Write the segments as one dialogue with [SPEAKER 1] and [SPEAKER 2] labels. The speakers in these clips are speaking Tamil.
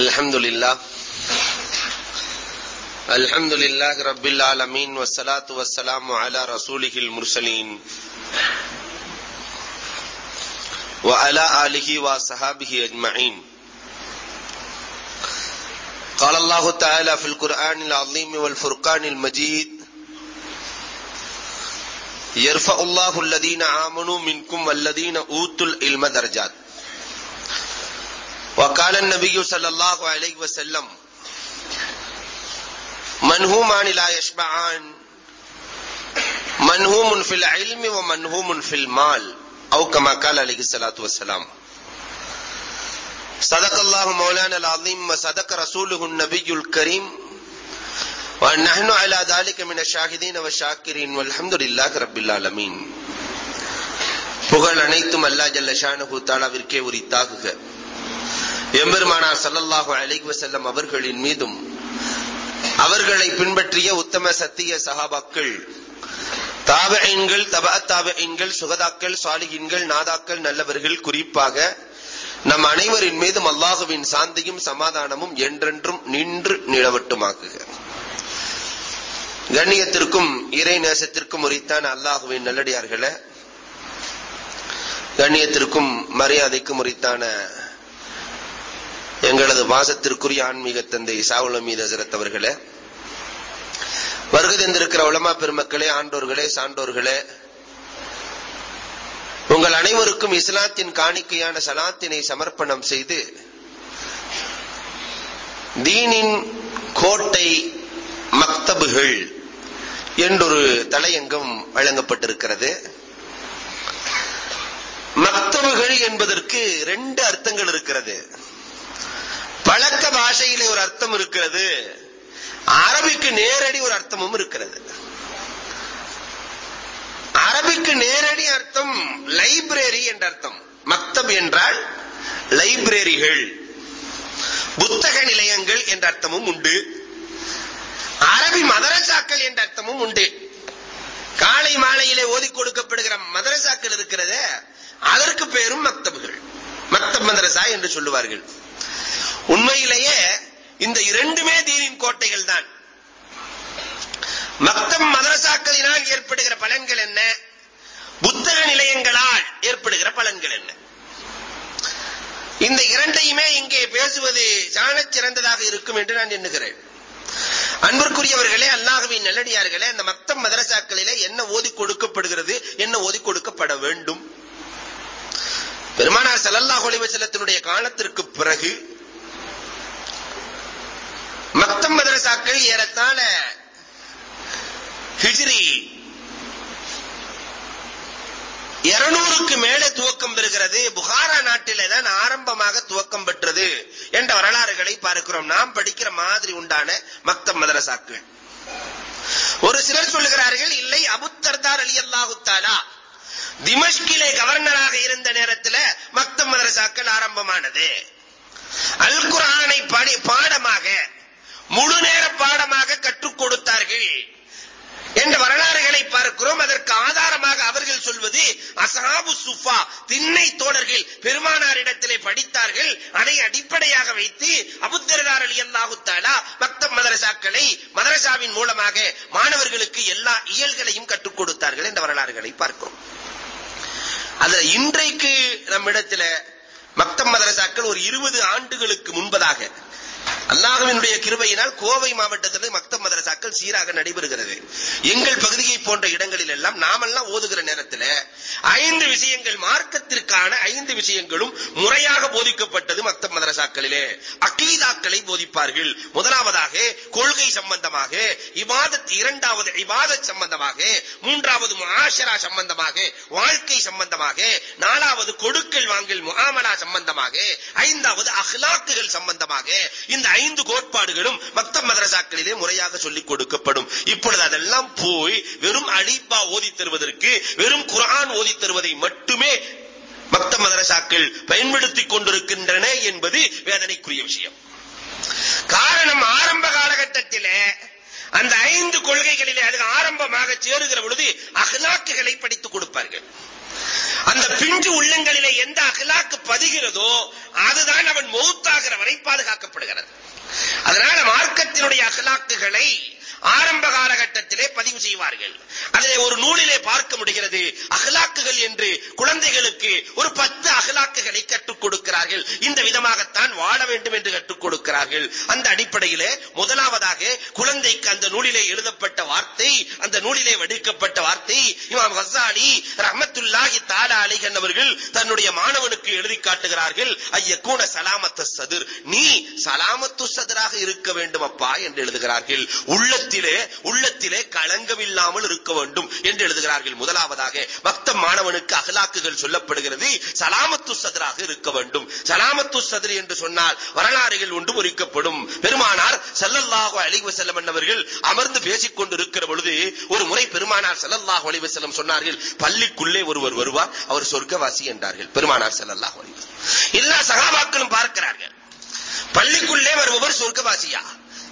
[SPEAKER 1] الحمد لله الحمد لله رب العالمين والصلاة والسلام على رسوله المرسلين وعلى آله وصحابه أجمعين قال الله تعالى في القرآن العظيم والفرقان المجيد يرفع الله الذين آمنوا منكم والذين أوتوا العلم درجات۔ وقال النبي صلى الله عليه وسلم منهومان لا يشبعان منهوم في العلم ومنهوم في المال أو كما قال عليه الصلاة والسلام صدق الله مولانا العظيم وصدق رسوله النبي الكريم ونحن على ذلك من الشاهدين والشاكرين والحمد لله رب العالمين புகழ் அனைத்தும் அல்லா ஜல்ல ஷானஹு தாலாவிற்கே உரித்தாகுக எம்பெருமானார் சல்லல்லாஹு அலைஹி செல்லம் அவர்களின் மீதும் அவர்களை பின்பற்றிய உத்தம சத்திய சகாபாக்கள் தாபைன்கள் தபா தாபைன்கள் சுகதாக்கள் சாலிகின்கள் நாதாக்கள் நல்லவர்கள் குறிப்பாக நம் அனைவரின் மீதும் அல்லாஹுவின் சாந்தியும் சமாதானமும் என்றென்றும் நின்று நிலவட்டுமாக்குக. கண்ணியத்திற்கும் இறை நேசத்திற்கும் உரித்தான அல்லாஹுவின் நல்லடியார்களே கண்ணியத்திற்கும் மரியாதைக்கும் உரித்தான எங்களது மாசத்திற்குரிய ஆன்மீக தந்தை சாவுல மீது ஹசரத் அவர்களே வருகை தந்திருக்கிற உலமா பெருமக்களே ஆண்டோர்களே சான்றோர்களே உங்கள் அனைவருக்கும் இஸ்லாத்தின் காணிக்கையான சலாத்தினை சமர்ப்பணம் செய்து தீனின் கோட்டை மக்தபுகள் என்றொரு தலையங்கம் வழங்கப்பட்டிருக்கிறது. மக்தபுகள் என்பதற்கு ரெண்டு அர்த்தங்கள் இருக்கிறது. பழக்க பாஷையிலே ஒரு அர்த்தம் இருக்கிறது. அரபிக்கு நேரடி ஒரு அர்த்தமும் இருக்கிறது. அரபிக்கு நேரடி அர்த்தம் லைப்ரரி என்ற அர்த்தம். மக்தப் என்றால் லைப்ரரிகள். புத்தக நிலையங்கள் என்ற அர்த்தமும் உண்டு. அரபி மதரசாக்கள் என்ற அர்த்தமும் உண்டு. காலை மாலையிலே ஓதி கொடுக்கப்படுகிற மதரசாக்கள் இருக்கிறது அதற்கு பேரும் மக்தபுகள். மக்தப் மதரசா என்று சொல்லுவார்கள். உண்மையிலேயே இந்த இரண்டுமே தீனின் கோட்டைகள் தான். மக்தம் மதரசாக்களினால் ஏற்படுகிற பலன்கள் என்ன? புத்தக நிலையங்களால் ஏற்படுகிற பலன்கள் என்ன? இந்த இரண்டையுமே இங்கே பேசுவது சாணச் சிறந்ததாக இருக்கும் என்று நான் எண்ணுகிறேன். அன்பிற்குரியவர்களே அல்லாஹுவின் நல்லடியார்களே அந்த மக்தம் மதரசாக்களிலே என்ன ஓதி கொடுக்கப்படுகிறது என்ன ஓதி கொடுக்கப்பட வேண்டும்? பெருமானார் சல்லல்லாஹு அலைஹி வஸல்லத்தினுடைய காலத்திற்கு பிறகு மக்தம் மதரசாக்கள் ஏறத்தாழ ஹிஜ்ரி இருநூறுக்கு மேலே துவக்கம் பெறுகிறது. புகாரா நாட்டிலே தான் ஆரம்பமாக துவக்கம் பெற்றது என்ற வரலாறுகளை பார்க்கிறோம். நாம் படிக்கிற மாதிரி உண்டான மக்தம் மதரசாக்கள். ஒரு சிலர் சொல்லுகிறார்கள் இல்லை அபுத்தர்தார் அலி அல்லாஹு தாலா திமஷ்கிலே கவர்னராக இருந்த நேரத்தில் மக்தம் மதரசாக்கள் ஆரம்பமானது. அல் குரானை பாடமாக முழு நேர பாடமாக கற்றுக் கொடுத்தார்கள் என்ற வரலாறுகளை பார்க்கிறோம். அதற்கு ஆதாரமாக அவர்கள் சொல்வது அசாபு சுஃபா திண்ணை தோழர்கள் பெருமானாரிடத்திலே படித்தார்கள். அதை அடிப்படையாக வைத்து அபுத்திரதார் அலி அல்லாஹு தாலா மக்தம் மதரசாக்களை மதரசாவின் மூலமாக மாணவர்களுக்கு எல்லா இயல்களையும் கற்றுக் கொடுத்தார்கள் என்ற வரலாறுகளை பார்க்கிறோம். அதுல இன்றைக்கு நம்மிடத்தில் மக்தம் மதரசாக்கள் ஒரு இருபது ஆண்டுகளுக்கு முன்பதாக அல்லாஹுவினுடைய கிருபையினால் கோவை மாவட்டத்தில் மக்தப் மதரசாக்கள் சீராக நடைபெறுகிறது. எங்கள் பகுதியை போன்ற இடங்களில் எல்லாம் நாமெல்லாம் ஓதுகிற நேரத்தில் ஐந்து விஷயங்கள் மார்க்கத்திற்கான ஐந்து விஷயங்களும் முறையாக போதிக்கப்பட்டது மக்தப் மதரசாக்களிலே. அகீதாக்களை போதிப்பார்கள். முதலாவதாக கொள்கை சம்பந்தமாக இபாதத் இரண்டாவது இபாதத் சம்பந்தமாக மூன்றாவது முஆஷரா சம்பந்தமாக வாழ்க்கை சம்பந்தமாக நாலாவது கொடுக்கல் வாங்கல் முகாமலா சம்பந்தமாக ஐந்தாவது அஹ்லாக்குகள் சம்பந்தமாக இந்த ஐந்து கோட்பாடுகளும் மக்தப் மதரசாக்களிலே முறையாக சொல்லிக் கொடுக்கப்படும். இப்பொழுது அதெல்லாம் போய் வெறும் அலிபா ஓதி தருவதற்கு வெறும் குரான் ஓதி தருவதை மட்டுமே மக்தப் மதரசாக்கள் பயன்படுத்திக் கொண்டிருக்கின்றன என்பது வேதனைக்குரிய விஷயம். காரணம் ஆரம்ப காலகட்டத்திலே அந்த ஐந்து கொள்கைகளிலே அது ஆரம்பமாக சேருகிற பொழுது அகலாக்குகளை படித்துக் கொடுப்பார்கள். அந்த பிஞ்சு உள்ளங்களிலே எந்த அகலாக்கு பதிகிறதோ அதுதான் அவன் மௌத்தாகிற வரை பாதுகாக்கப்படுகிறது. அதனால மார்க்கத்தினுடைய அகலாக்குகளை ஆரம்ப காலகட்டத்திலே பதிவு செய்வார்கள். அதிலே ஒரு நூலிலே பார்க்க முடிகிறது அகலாக்குகள் என்று குழந்தைகளுக்கு ஒரு பத்து அகலாக்குகளை கற்றுக் கொடுக்கிறார்கள். இந்த விதமாகத்தான் வாழ வேண்டும் என்று கற்றுக் கொடுக்கிறார்கள். அந்த அடிப்படையிலே முதலாவதாக குழந்தைக்கு அந்த நூலிலே எழுதப்பட்ட வார்த்தை அந்த நூலிலே வடிக்கப்பட்ட வார்த்தை இமாம் ஹசாலி ரஹமத்துல்லாஹி தாலா அலிகன் அவர்கள் தன்னுடைய மாணவனுக்கு எழுதி காட்டுகிறார்கள் ஐயக்கூன சலாமத்த சதுர். நீ சலாமத்து சதுராக இருக்க வேண்டும் அப்பா என்று எழுதுகிறார்கள். உள்ளத்தில் உள்ளத்திலே களங்கம் இல்லாமல் இருக்க வேண்டும் என்று எழுதுகிறார்கள். முதலாவதாக பக்த மாணவனுக்கு அகலாக்குகள் சொல்லப்படுகிறது. சலாமத்து சதுராக இருக்க வேண்டும். சலாமத்து சதுர் என்று சொன்னால் வரலாறுகள் ஒன்று பொறிக்கப்படும். பெருமானார் ஸல்லல்லாஹு அழிவு செல்லம் என்னவர்கள் அமர்ந்து பேசிக் கொண்டிருக்கிற பொழுது ஒரு முறை பெருமானார் ஸல்லல்லாஹு அழிவு செல்லம் சொன்னார்கள் பள்ளிக்குள்ளே ஒருவர் வருவார் அவர் சொர்க்கவாசி என்றார்கள். பெருமானார் ஸல்லல்லாஹு எல்லா சகாபாக்களும் பார்க்கிறார்கள்.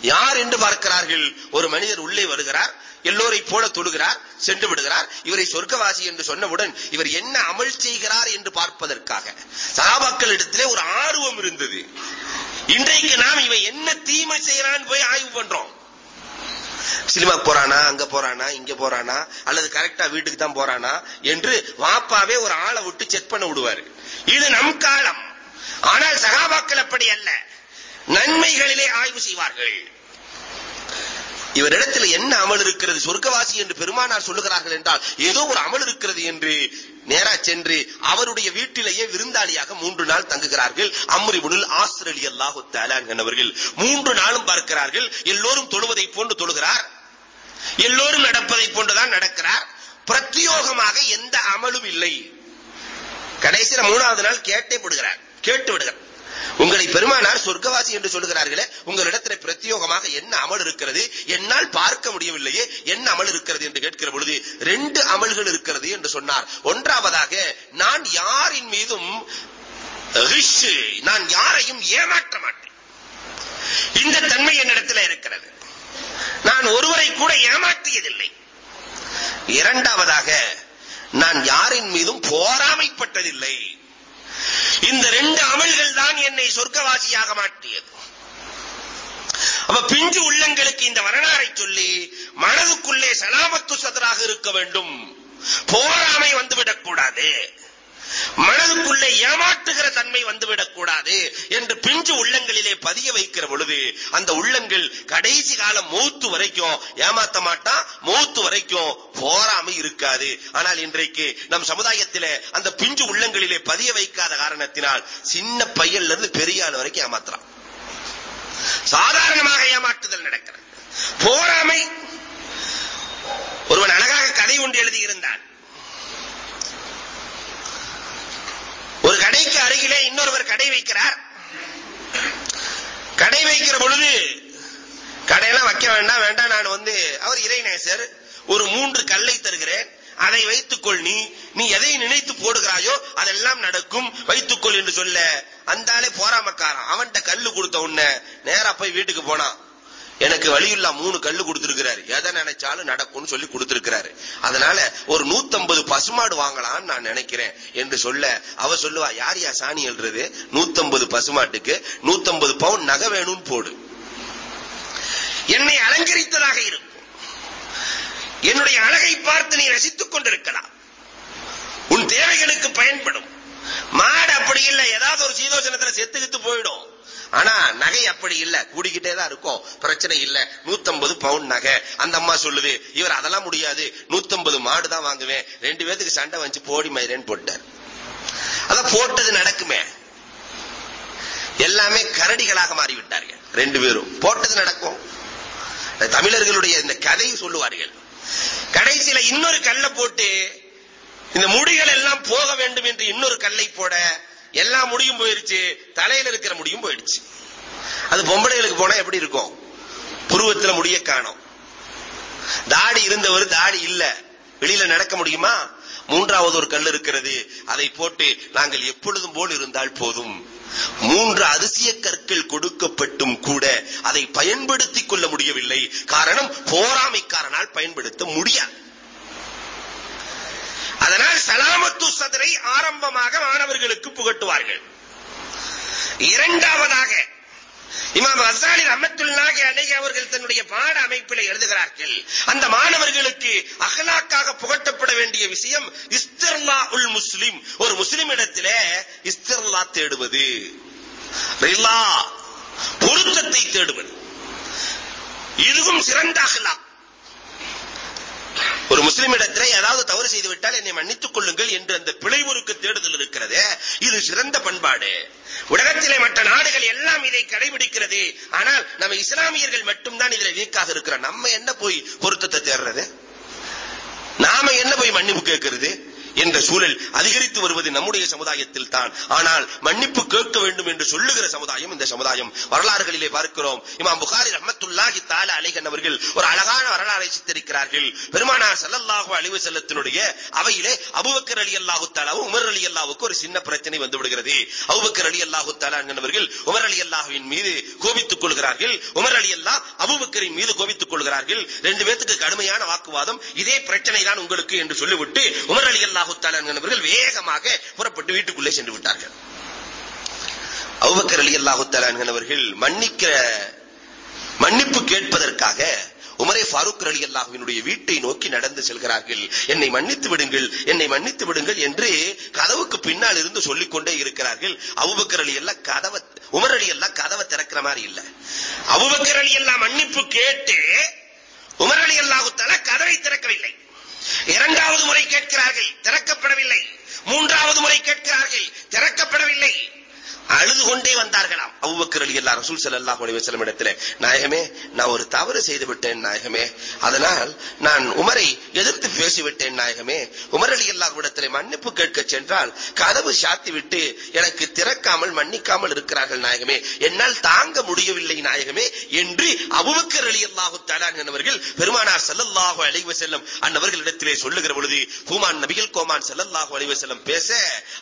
[SPEAKER 1] யார் என்று பார்க்கிறார்கள்? ஒரு மனிதர் உள்ளே வருகிறார் எல்லோரை போல தொழுகிறார் சென்று விடுகிறார். இவரை சொர்க்கவாசி என்று சொன்னவுடன் இவர் என்ன அமல் செய்கிறார் என்று பார்ப்பதற்காக. சகாபாக்களிடத்திலே ஒரு ஆர்வம் இருந்தது. இன்றைக்கு நாம் இவன் என்ன தீமை செய்யறான்னு போய் ஆய்வு பண்றோம். சினிமா போறானா அங்க போறானா இங்க போறானா அல்லது கரெக்டா வீட்டுக்கு தான் போறானா என்று வாப்பாவே ஒரு ஆளை விட்டு செக் பண்ண விடுவாரு. இது நம் காலம். ஆனால் சகாபாக்கள் அப்படி அல்ல. நன்மைகளிலே ஆய்வு செய்வார்கள். இவரிடத்தில் என்ன அமல் இருக்கிறது? சொர்க்கவாசி என்று பெருமானார் சொல்லுகிறார்கள் என்றால் ஏதோ ஒரு அமல் இருக்கிறது என்று நேரா சென்று அவருடைய வீட்டிலேயே விருந்தாளியாக மூன்று நாள் தங்குகிறார்கள். அம்ரிபுனில் ஆஸ்திரேலி அல்லாஹு அவர்கள் மூன்று நாளும் பார்க்கிறார்கள். எல்லோரும் தொழுவதை போன்று தொழுகிறார். எல்லோரும் நடப்பதை போன்றுதான் நடக்கிறார். பிரத்யோகமாக எந்த அமலும் இல்லை. கடைசியில மூணாவது நாள் கேட்டே விடுகிறார் கேட்டு விடுகிறார். உங்களை பெருமானார் சொர்க்கவாசி என்று சொல்லுகிறார்களே உங்களிடத்தில் பிரத்யோகமாக என்ன அமல் இருக்கிறது? என்னால் பார்க்க முடியவில்லையே என்ன அமல் இருக்கிறது என்று கேட்கிற பொழுது ரெண்டு அமல்கள் இருக்கிறது என்று சொன்னார். ஒன்றாவதாக நான் யாரின் மீதும் நான் யாரையும் ஏமாற்ற மாட்டேன். இந்த தன்மை என்னிடத்தில் இருக்கிறது. நான் ஒருவரை கூட ஏமாற்றியதில்லை. இரண்டாவதாக நான் யாரின் மீதும் போராமைப்பட்டதில்லை. இந்த ரெண்டு அமல்கள் தான் என்னை சொர்க்கவாசியாக மாற்றியது. அப்ப பிஞ்சு உள்ளங்களுக்கு இந்த வரலாறை சொல்லி மனதுக்குள்ளே சலாமத்து சதராக இருக்க வேண்டும். போராமை வந்துவிடக் கூடாது மனதுக்குள்ளே ஏமாற்றுகிற தன்மை வந்துவிடக் கூடாது என்று பிஞ்சு உள்ளங்களிலே பதிய வைக்கிற பொழுது அந்த உள்ளங்கள் கடைசி காலம் மூத்து வரைக்கும் ஏமாத்த மாட்டான் மூத்து வரைக்கும் போராமை இருக்காது. ஆனால் இன்றைக்கு நம் சமுதாயத்திலே அந்த பிஞ்சு உள்ளங்களிலே பதிய வைக்காத காரணத்தினால் சின்ன பையன்ல இருந்து பெரிய ஆள் வரைக்கும் ஏமாத்துறான். சாதாரணமாக ஏமாற்றுதல் நடக்கிறது. போராமை. ஒருவன் அழகாக கதை ஒன்று எழுதியிருந்தான் ஒரு கடைக்கு அருகிலே இன்னொருவர் கடை வைக்கிறார். கடை வைக்கிற பொழுது கடையெல்லாம் வைக்க வேண்டாம் வேண்டாம் நான் வந்து அவர் இறைநேசர் ஒரு மூன்று கல்லை தருகிறேன். அதை வைத்துக்கொள் நீ நீ எதை நினைத்து போடுகிறாயோ அதெல்லாம் நடக்கும். வைத்துக்கொள் என்று சொல்ல அந்த ஆளே போராமக்காரன் அவன்கிட்ட கல்லு கொடுத்த உன்ன நேரா போய் வீட்டுக்கு போனான். எனக்கு வழியில்லா மூணு கல்லு கொடுத்திருக்கிறாரு. எதை நினைச்சாலும் நடக்கும்னு சொல்லி கொடுத்திருக்கிறாரு. அதனால ஒரு நூத்தம்பது பசுமாடு வாங்கலாம்னு நான் நினைக்கிறேன் என்று சொல்ல அவ சொல்லுவா யார் யா சாணி எழுறது நூத்தம்பது பசுமாட்டுக்கு நூத்தம்பது பவுன் நகை வேணும்னு போடு. என்னை அலங்கரித்ததாக இருக்கும் என்னுடைய அழகை பார்த்து நீ ரசித்துக் கொண்டிருக்கலாம். உன் தேவைகளுக்கு பயன்படும். மாடு அப்படி இல்லை. ஏதாவது ஒரு சீதோசனத்துல செத்துக்கிட்டு போயிடும். ஆனா நகை அப்படி இல்ல. கூடிக்கிட்டே தான் இருக்கும். பிரச்சனை இல்ல. நூத்தம்பது பவுன் நகை. அந்த அம்மா சொல்லுது இவர் அதெல்லாம் முடியாது. நூத்தம்பது மாடு தான் வாங்குவேன். ரெண்டு பேத்துக்கு சண்டை வச்சு போடி மயிரேன்னு போட்டார். அதான் போட்டது நடக்குமே. எல்லாமே கரடிகளாக மாறிவிட்டார்கள். ரெண்டு பேரும். போட்டது நடக்கும். தமிழர்களுடைய இந்த கதையை சொல்லுவார்கள். கடைசியில இன்னொரு கல்லை போட்டு இந்த முடிகள் எல்லாம் போக வேண்டும் என்று இன்னொரு கல்லை போட எல்லா முடியும் போயிருச்சு தலையில இருக்கிற முடியும் போயிடுச்சு. அது பொம்பளைகளுக்கு போனா எப்படி இருக்கும்? புருவத்துல முடிய காணும். தாடி இருந்தவர் தாடி இல்ல. வெளியில நடக்க முடியுமா? மூன்றாவது ஒரு கல் இருக்கிறது. அதை போட்டு நாங்கள் எப்பொழுதும் போல் இருந்தால் போதும். மூன்று அதிசய கற்கள் கொடுக்கப்பட்டும் கூட அதை பயன்படுத்திக் கொள்ள முடியவில்லை. காரணம் போராமைக்காரனால் பயன்படுத்த முடியாது. அதனால் சலாமத்து சதரை ஆரம்பமாக மாணவர்களுக்கு புகட்டுவார்கள். இரண்டாவதாக இமாம் அசாலி ரஹமத்துல்லாஹி அலைஹி அவர்கள் தன்னுடைய பாட அமைப்பில் எழுதுகிறார்கள் அந்த மாணவர்களுக்கு அகலாக்காக புகட்டப்பட வேண்டிய விஷயம் இஸ்திர்லா உல் முஸ்லிம். ஒரு முஸ்லிம் இடத்திலே இஸ்திர்லா தேடுவது பொருத்தத்தை தேடுவது. இதுவும் சிறந்த அகலாக் ஒரு முஸ்லிம் இடத்திலே ஏதாவது தவறு செய்து விட்டால் என்னை மன்னித்துக் கொள்ளுங்கள் என்று அந்த பிழை தேடுதல் இருக்கிறது. இது சிறந்த பண்பாடு. உலகத்திலே மற்ற நாடுகள் எல்லாம் இதை கடைபிடிக்கிறது. ஆனால் நம்ம இஸ்லாமியர்கள் மட்டும்தான் இதுல வீக்காக இருக்கிறோம். நம்ம என்ன போய் பொருத்தத்தை தேடுறது? நாம என்ன போய் மன்னிப்பு கேட்கிறது? என்ற சூழல் அதிகரித்து வருவது நம்முடைய சமுதாயத்தில் தான். ஆனால் மன்னிப்பு கேட்க வேண்டும் என்று சொல்லுகிற சமுதாயம் இந்த சமுதாயம். வரலாறுகளிலே பார்க்கிறோம். இமாம் புகாரி ரஹமத்துல்லாஹி தால அலைகன் அவர்கள் ஒரு அழகான வரலாறை சித்தரிக்கிறார்கள். பெருமானார் ஸல்லல்லாஹு அலைஹி வஸல்லத்தினுடைய அவையிலே அபூபக்கர் ரலியல்லாஹு தஆலாவும் உமர் ரலியல்லாஹுக்கு ஒரு சின்ன பிரச்சனை வந்து விடுகிறது. அலி அல்லாஹு தாலா என்பவர்கள் உமர் ரலியல்லாஹுவின் மீது கோபித்துக் கொள்கிறார்கள். உமர் ரலியல்லாஹ் அபூபக்கரின் மீது கோபித்துக் கொள்கிறார்கள். ரெண்டு பேத்துக்கு கடுமையான வாக்குவாதம். இதே பிரச்சனை தான் உங்களுக்கு என்று சொல்லிவிட்டு உமர் ரலியல்லாஹு தஆலா என்கிறவர்கள் வேகமாக புறப்பட்டு வீட்டுக்குள்ளே சென்று விட்டார்கள். அபூபக்கர் ரலியல்லாஹு தஆலா என்பவர்கள் மன்னிக்கிற மன்னிப்பு கேட்பதற்காக உமரே ஃபாரூக் அலி அல்லாஹுவினுடைய வீட்டை நோக்கி நடந்து செல்கிறார்கள். என்னை மன்னித்து விடுங்கள் என்னை மன்னித்து விடுங்கள் என்று கதவுக்கு பின்னால் இருந்து சொல்லிக் கொண்டே இருக்கிறார்கள். அவுபக்கர் அலி எல்லாம் கதவை உமர் அலி எல்லாம் கதவை திறக்கிற மாதிரி இல்ல. அவுபக்கர் அலி எல்லாம் மன்னிப்பு கேட்டு உமர் அலி அல்லாஹு தஆலா கதவை திறக்கவில்லை. இரண்டாவது முறை கேட்கிறார்கள் திறக்கப்படவில்லை. மூன்றாவது முறை கேட்கிறார்கள் திறக்கப்படவில்லை. அழுது கொண்டே வந்தார்களாம். அவ்வக்கர் அலி அல்லா ரசூல் ஸல்லல்லாஹு அலைஹி வஸல்லம் இடத்திலே நாயகமே நான் ஒரு தவறு செய்து விட்டேன் நாயகமே. அதனால் நான் உமரை எதிர்த்து பேசிவிட்டேன் நாயகமே. உமர் அலி அல்லா இடத்துல மன்னிப்பு கேட்க சென்றால் கதவு சாத்தி விட்டு எனக்கு திறக்காமல் மன்னிக்காமல் இருக்கிறார்கள் நாயகமே. என்னால் தாங்க முடியவில்லை நாயகமே என்று அவ்வக்கர் அலி அல்லாஹு தலான் என்பவர்கள் பெருமானார் ஸல்லல்லாஹு அலைஹி வஸல்லம் அன்னவர்களிடத்திலே சொல்லுகிற பொழுது ஹூமான் நபிகள் கோமான் ஸல்லல்லாஹு அலைஹி செல்லும் பேச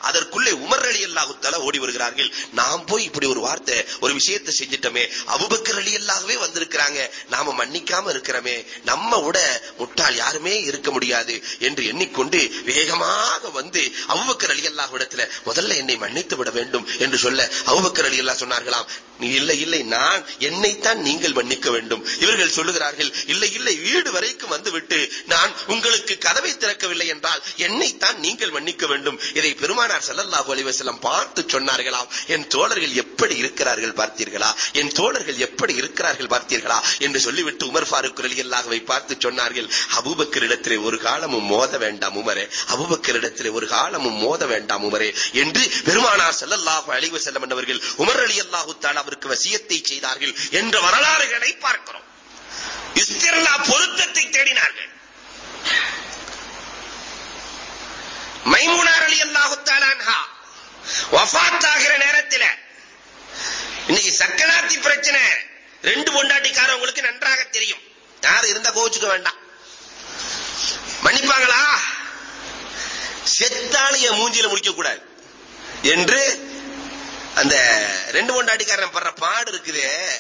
[SPEAKER 1] அதற்குள்ளே உமர் ரலியல்லாஹு தலா ஓடி வருகிறார்கள். நாம் போய் இப்படி ஒரு வார்த்தை ஒரு விஷயத்தை செஞ்சிட்டோமே அபுபக்கர் அலி எல்லாகவே வந்திருக்கிறாங்க. நாம மன்னிக்காம இருக்கிறோமே நம்ம விட முட்டாள் யாருமே இருக்க முடியாது என்று எண்ணிக்கொண்டு வேகமாக வந்து அபுபக்கர் அலி அல்லாஹ் இடத்துல முதல்ல என்னை மன்னித்து விட வேண்டும் என்று சொல்ல அபுபக்கர் அலி அல்லாஹ் சொன்னார்களாம் இல்லை இல்லை நான் என்னைத்தான் நீங்கள் மன்னிக்க வேண்டும். இவர்கள் சொல்லுகிறார்கள் இல்லை இல்லை வீடு வரைக்கும் வந்துவிட்டு நான் உங்களுக்கு கதவை திறக்கவில்லை என்றால் என்னைத்தான் நீங்கள் மன்னிக்க வேண்டும். இதை பெருமானார் செல்லல்லாஹு அலிவசலம் பார்த்து சொன்னார்களாம். என் தோழர்கள் எப்படி இருக்கிறார்கள் பார்த்தீர்களா? என் தோழர்கள் எப்படி இருக்கிறார்கள் பார்த்தீர்களா? என்று சொல்லிவிட்டு உமர் ஃபாரூக் ரலியல்லாஹுவை பார்த்து சொன்னார்கள் அபூபக்கர் இடத்திலே ஒரு காலமும் மோத வேண்டாம் உமரே அபூபக்கர் இடத்திலே ஒரு காலமும் மோத வேண்டாம் உமரே என்று பெருமானார் செல்லல்லாஹு அழிவு செல்லம் என்பவர்கள் உமர் அலி அல்லாஹு தஆலா அவருக்கு வசியத்தை செய்தார்கள் என்ற வரலாறுகளை பார்க்கிறோம். இஸ்திர்லா பொருத்தத்தை தேடினார்கள். மைமுனார் அலி அல்லாஹு அன்ஹா வஃபாத் ஆகிற நேரத்துல. இன்னைக்கு சக்கராத்தி பிரச்சனை. ரெண்டு பொண்டாட்டிக்காரவங்களுக்கு நன்றாக தெரியும். யார் இருந்தா கோச்சுக்க வேண்டாம். மன்னிப்பாங்களா? செத்தாலும் என் மூஞ்சில முடிக்க கூடாது. என்று அந்த ரெண்டு பொண்டாட்டிக்காரன் படுற பாடு இருக்குதே.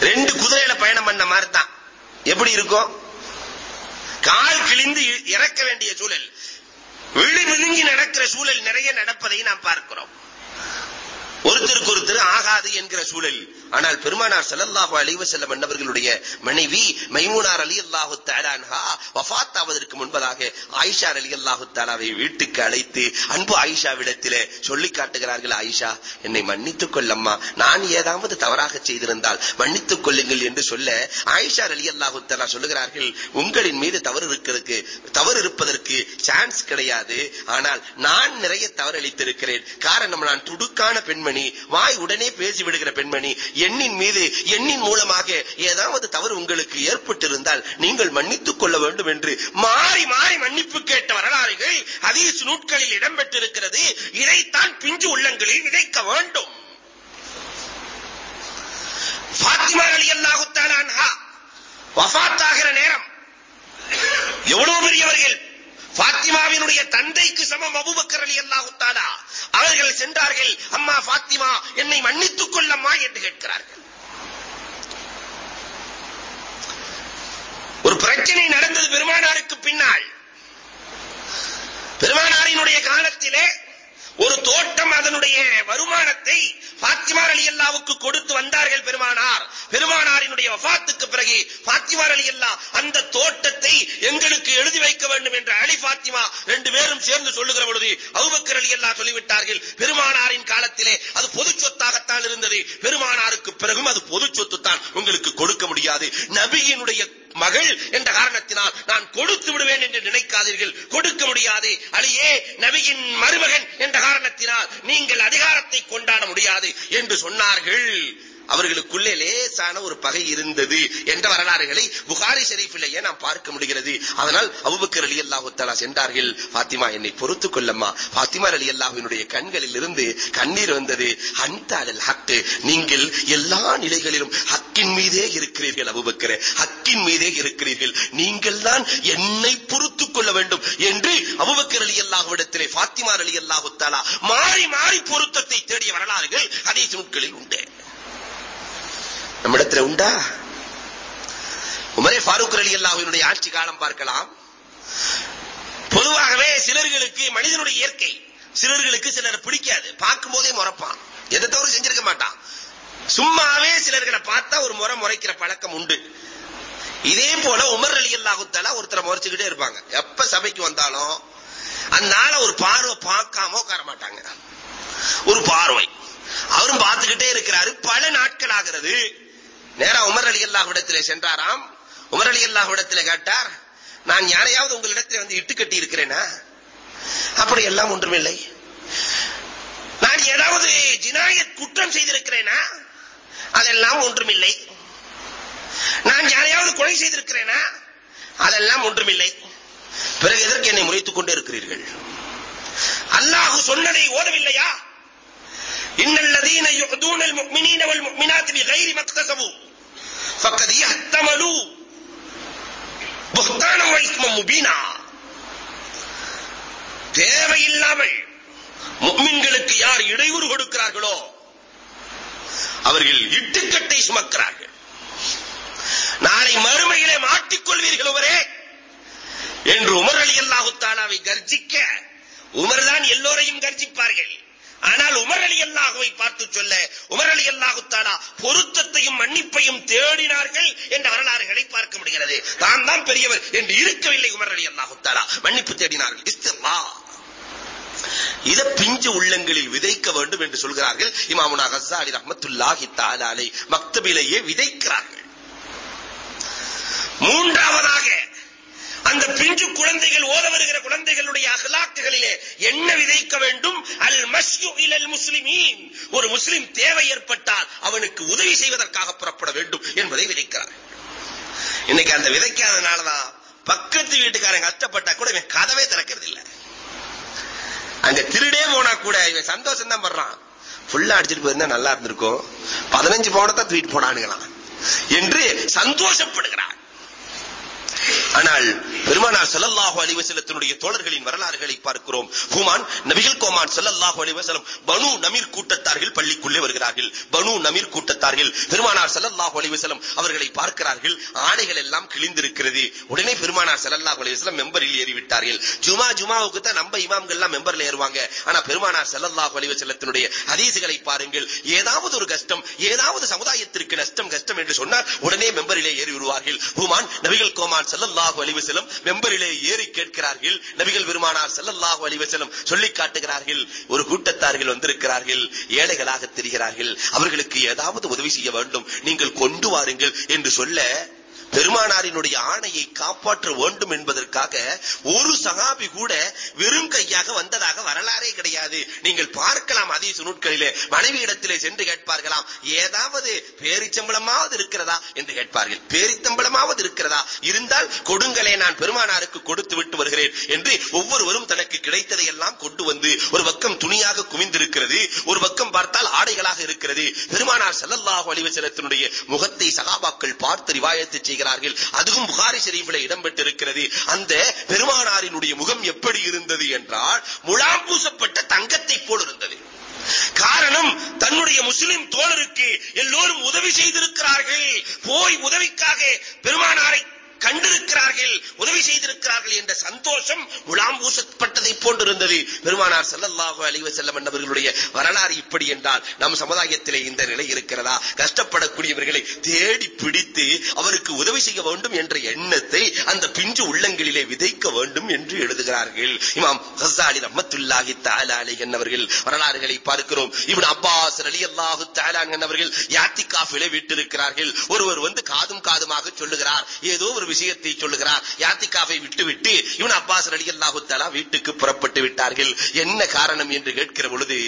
[SPEAKER 1] ரெண்டு குதிரையில பயணம் பண்ண மாதிரி தான் எப்படி இருக்கும்? கால் கிழிந்து இறக்க வேண்டிய சூழல். விழுங்கி நடக்கிற சூழல் நிறைய நடப்பதை நாம் பார்க்கிறோம். ஒருத்தருக்கு ஒருத்தர் ஆகாது என்கிற சூழல். ஆனால் பெருமானார் ஸல்லல்லாஹு அலைஹி வஸல்லம் அன்னவர்களுடைய மனைவி மைமூனார் ரலியல்லாஹு தஆலா அன்ஹா வஃபாத் ஆவதற்கு முன்பதாக ஆயிஷா ரலியல்லாஹு தஆலாவை வீட்டுக்கு அழைத்து அன்பு ஆயிஷாவிடத்திலே சொல்லி காட்டுகிறார்கள் ஆயிஷா என்னை மன்னித்துக் கொள்ளம்மா. நான் ஏதாவது தவறாக செய்திருந்தால் மன்னித்துக் கொள்ளுங்கள் என்று சொல்ல ஆயிஷா ரலியல்லாஹு தஆலா சொல்லுகிறார்கள் உங்களின் மீது தவறு இருக்கிறதுக்கு தவறு இருப்பதற்கு சான்ஸ் கிடையாது. ஆனால் நான் நிறைய தவறு அளித்திருக்கிறேன் காரணம் நான் துடுக்கான பெண்மணி. வாய் உடனே பேசி விடுகிற பெண்மணி. எண்ணின் மீது எண்ணின் மூலமாக ஏதாவது தவறு உங்களுக்கு ஏற்பட்டிருந்தால் நீங்கள் மன்னித்துக் கொள்ள வேண்டும் என்று மாறி மாறி மன்னிப்பு கேட்ட வரலாறுகள் அதீஸ் நூட்களில் இடம்பெற்றிருக்கிறது. இதைத்தான் பிஞ்சு உள்ளங்களில் விதைக்க வேண்டும். ஃபாத்திமா ரலியல்லாஹு தஆலா வஃபாத்தாகிற நேரம் எவ்வளவு பெரியவர்கள் பாத்திமாவினுடைய தந்தைக்கு சமம் அபூபக்கர் ரலியல்லாஹு தாலா அவர்கள் சென்றார்கள் அம்மா பாத்திமா என்னை மன்னித்துக் கொள்ளம்மா என்று கேட்கிறார்கள். ஒரு பிரச்சனை நடந்தது பெருமானாருக்கு பின்னால். பெருமானாரினுடைய காலத்திலே ஒரு தோட்டம் அதனுடைய வருமானத்தை பாத்திமார் அலி அல்லாவுக்கு கொடுத்து வந்தார்கள் பெருமானார். பெருமானாரினுடைய வஃபாத்துக்கு பிறகு அலி அல்லாஹ் அந்த தோட்டத்தை எங்களுக்கு எழுதி வைக்க வேண்டும் என்ற அலி பாத்திமா ரெண்டு பேரும் சேர்ந்து சொல்லுகிற பொழுது அவுக்கர் அலி அல்லாஹ் சொல்லிவிட்டார்கள். பெருமானாரின் காலத்திலே அது பொது சொத்தாகத்தான் இருந்தது. பெருமானாருக்கு பிறகும் அது பொது சொத்து தான் உங்களுக்கு கொடுக்க முடியாது. நபியினுடைய மகள் என்ற காரணத்தினால் நான் கொடுத்து விடுவேன் என்று நினைக்காதீர்கள். கொடுக்க முடியாது. அலியே நபியின் மருமகன் என்ற காரணத்தினால் நீங்கள் அதிகாரத்தை கொண்டாட முடியாது என்று சொன்னார்கள். அவர்களுக்குள்ளே லேசான ஒரு பகை இருந்தது என்ற வரலாறுகளை புகாரி ஷெரீஃபிலேயே நாம் பார்க்க முடிகிறது. அதனால் அபுபக்கர் அலி அல்லாஹு தஆலா சென்றார்கள். பாத்திமா என்னை பொறுத்துக் கொள்ளம்மா. பாத்திமா அலி அல்லாஹுவினுடைய கண்களில் இருந்து கண்ணீர் வந்தது. அன்தாலல் ஹக்கு நீங்கள் எல்லா நிலைகளிலும் ஹக்கின் மீதே இருக்கிறீர்கள் அபூபக்கரே. ஹக்கின் மீதே இருக்கிறீர்கள். நீங்கள் தான் என்னை பொறுத்துக் கொள்ள வேண்டும் என்று அபுபக்கர் அலி அல்லாஹுவிடத்திலே பாத்திமா அலி அல்லாஹு தாலா மாறி மாறி பொருத்தத்தை தேடிய வரலாறுகள் அதே நூல்களில் உண்டு. நம்மிடத்துல உண்டா? உமரே ஃபாரூக் அலி அல்லாஹினுடைய ஆட்சி காலம் பார்க்கலாம். பொதுவாகவே சிலர்களுக்கு மனிதனுடைய இயற்கை சிலர்களுக்கு சிலர் பிடிக்காது. பார்க்கும் போதே முறைப்பான். எதை தவறு செஞ்சிருக்க மாட்டான். சும்மாவே சிலர்களை பார்த்தா ஒரு முறை முறைக்கிற பழக்கம் உண்டு. இதே போல உமர் அலி அல்லாஹுத்தாலா ஒருத்தரை முறைச்சுக்கிட்டே இருப்பாங்க. எப்ப சபைக்கு வந்தாலும் அந்த ஆளை ஒரு பார்வை பார்க்காம உட்கார மாட்டாங்க. ஒரு பார்வை. அவரும் பார்த்துக்கிட்டே இருக்கிறாரு. பல நாட்கள் ஆகிறது. நேரா உமர் அலி அல்லாஹ்விடத்திலே சென்றாராம். உமர் அலி அல்லாஹ்விடத்திலே கேட்டார் நான் யாரையாவது உங்களிடத்திலே வந்து இட்டு கட்டி இருக்கிறேனா? அப்படி எல்லாம் ஒன்றுமில்லை. நான் ஏதாவது ஜினாயத் குற்றம் செய்திருக்கிறேனா? அதெல்லாம் ஒன்றுமில்லை. நான் யாரையாவது கொலை செய்திருக்கிறேனா? அதெல்லாம் ஒன்றுமில்லை. பிறகு எதற்கு என்னை முறைத்துக் கொண்டே இருக்கிறீர்கள்? அல்லாஹு சொன்னதை ஓதவில்லையா? إن الذين يؤذون المؤمنين والمؤمنات بغير ما اكتسبوا فقد يحتملوا புஹ்தான வைஸ்ம முபீனா தேவையில்லாமல் முக்மின்களுக்கு யார் இடையூறு கொடுக்கிறார்களோ அவர்கள் இட்டுக்கட்டை சுமக்கிறார்கள் நாளை மறுமையிலே மாட்டிக்கொள்வீர்கள் உமரே என்று உமர் அலி அல்லாஹு தாலாவை கர்ஜிக்க உமர் தான் எல்லோரையும் கர்ஜிப்பார்கள் ஆனால் உமர் அலி அல்லாஹுவை பார்த்து சொல்ல உமர் அலி அல்லாஹு தாலா பொருத்தத்தையும் மன்னிப்பையும் தேடினார்கள் என்ற வரலாறுகளை பார்க்க முடிகிறது? தான் தான் பெரியவர் என்று இருக்கவில்லை உமர் அலி அல்லாஹு தாலா மன்னிப்பு தேடினார்கள். இஸ்தில்லா இத பிஞ்சு உள்ளங்களில் விதைக்க வேண்டும் என்று சொல்கிறார்கள். இமாமுனா ஹஸ்ஸாலி ரஹ்மத்துல்லாஹி தஆலா அலை மக்தபிலேயே விதைக்கிறார்கள். மூன்றாவதாக அந்த பிஞ்சு குழந்தைகள் ஓத வருகிற குழந்தைகளுடைய அகலாக்குகளிலே என்ன விதைக்க வேண்டும்? அல் மஸ்யு இலல் முஸ்லிமீன். ஒரு முஸ்லிம் தேவை ஏற்பட்டால் அவனுக்கு உதவி செய்வதற்காக புறப்பட வேண்டும் என்பதை விதைக்கிறார். இன்னைக்கு அந்த விதைக்காதனாலதான் பக்கத்து வீட்டுக்காரன் கஷ்டப்பட்டா கூட இவன் கதவே திறக்கிறது இல்ல அங்க திருடே போனா கூட இவன் சந்தோஷம் தான் படுறான். ஃபுல்லா அடிச்சிட்டு போயிருந்தா நல்லா இருந்திருக்கும். பதினஞ்சு பவுனத்தான் தூக்கிட்டு போனானுங்களாம். என்று சந்தோஷப்படுகிறார் ஆனால் பெருமானார் செல்லல்லாஹு அலைஹி வஸல்லத்தினுடைய தோழர்களின் வரலாறுகளை பார்க்கிறோம். ஹுமான் நபிகள் கோமான் ஸல்லல்லாஹு அலைஹி வஸல்லம் பனு நமீர் கூட்டத்தார்கள் பள்ளிக்குள்ளே வருகிறார்கள். பனு நமீர் கூட்டத்தார்கள் பெருமானார் செல்லல்லாஹு அலைஹி வஸல்லம் அவர்களை பார்க்கிறார்கள். ஆடைகள் எல்லாம் கிழிந்திருக்கிறது. உடனே பெருமானார் ஸல்லல்லாஹு அலைஹி வஸல்லம் மெம்பரில் ஏறி விட்டார்கள் ஜுமா ஜுமாவுக்கு தான் நம்ம இமாம்கள் எல்லாம் மெம்பர்ல ஏறுவாங்க. ஆனா பெருமானார் செல்லல்லாஹு அலைஹி வஸல்லத்தினுடைய ஹதீஸ்களை பாருங்கள். ஏதாவது ஒரு கஷ்டம் ஏதாவது சமுதாயத்திற்கு நஷ்டம் கஷ்டம் என்று சொன்னால் உடனே மெம்பரிலே ஏறி விடுவார்கள் ஹுமான் நபிகள் கோமான் செல்லல்லாஹு அலைஹி வஸல்லம் மெம்பரிலே ஏறி கேட்கிறார்கள். நபிகள் பெருமானார் ஸல்லல்லாஹு அலைஹி சொல்லி காட்டுகிறார்கள். ஒரு கூட்டத்தார்கள் வந்திருக்கிறார்கள். ஏழைகளாக தெரிகிறார்கள். அவர்களுக்கு ஏதாவது உதவி செய்ய வேண்டும். நீங்கள் கொண்டு வாருங்கள் என்று சொல்ல பெருமானாரினுடைய ஆணையை காப்பாற்ற வேண்டும் என்பதற்காக ஒரு சகாபி கூட வெறும் கையாக வந்ததாக வரலாறே கிடையாது. நீங்கள் பார்க்கலாம் அதே நூட்களிலே மனைவி இடத்திலே சென்று கேட்பார்களாம். ஏதாவது பேரிச்சம்பளமாவது இருக்கிறதா என்று கேட்பார்கள். பேரித்தம்பளமாவது இருக்கிறதா? இருந்தால் கொடுங்களே நான் பெருமானாருக்கு கொடுத்து விட்டு வருகிறேன் என்று ஒவ்வொருவரும் தனக்கு கிடைத்ததை எல்லாம் கொண்டு வந்து ஒரு பக்கம் துணியாக குவிந்திருக்கிறது ஒரு பக்கம் பார்த்தால் ஆடைகளாக இருக்கிறது. பெருமானார் ஸல்லல்லாஹு அலைஹி வஸல்லத்தினுடைய முகத்தை சகாபாக்கள் பார்த்து ரிவாயத்து செய்கிறார்கள். அதுவும் புகாரி ஷெரீஃபில் இடம்பெற்றிருக்கிறது அந்த பெருமானாரினுடைய முகம் எப்படி இருந்தது என்றால் முலாம் பூசப்பட்ட தங்கத்தை போல் இருந்தது. காரணம் தன்னுடைய முஸ்லிம் தோழருக்கு எல்லோரும் உதவி செய்திருக்கிறார்கள். போய் உதவிக்காக பெருமானாரை கண்டிருக்கிறார்கள். உதவி செய்திருக்கிறார்கள் என்ற சந்தோஷம் முலாம் பூசப்பட்டதை போன்றிருந்தது. பெருமானார் ஸல்லல்லாஹு அழிவு வஸல்லம் என்பவர்களுடைய வரலாறு இப்படி என்றால் நம் சமுதாயத்திலே இந்த நிலை இருக்கிறதா? கஷ்டப்படக்கூடியவர்களை தேடி பிடித்து அவருக்கு உதவி செய்ய வேண்டும் என்ற எண்ணத்தை அந்த பிஞ்சு உள்ளங்களிலே விதைக்க வேண்டும் என்று எழுதுகிறார்கள். இமாம் ஹசாலி ரஹ்மத்துல்லாஹி தஆலா அலைஹி என்பவர்கள் வரலாறுகளை பார்க்கிறோம். இப்னு அப்பாஸ் ரலியல்லாஹு தஆலா என்பவர்கள் யாத்திகாஃபிலே விட்டிருக்கிறார்கள். ஒருவர் வந்து காதும் காதுமாக சொல்லுகிறார். ஏதோ ஒரு விஷயத்தை சொல்லுகிறார். யாத்திகாவை விட்டுவிட்டு இவன் அப்பாஸ் ரலியல்லாஹு தஆலா வீட்டுக்கு புறப்பட்டு விட்டார்கள். என்ன காரணம் என்று கேட்கிற பொழுது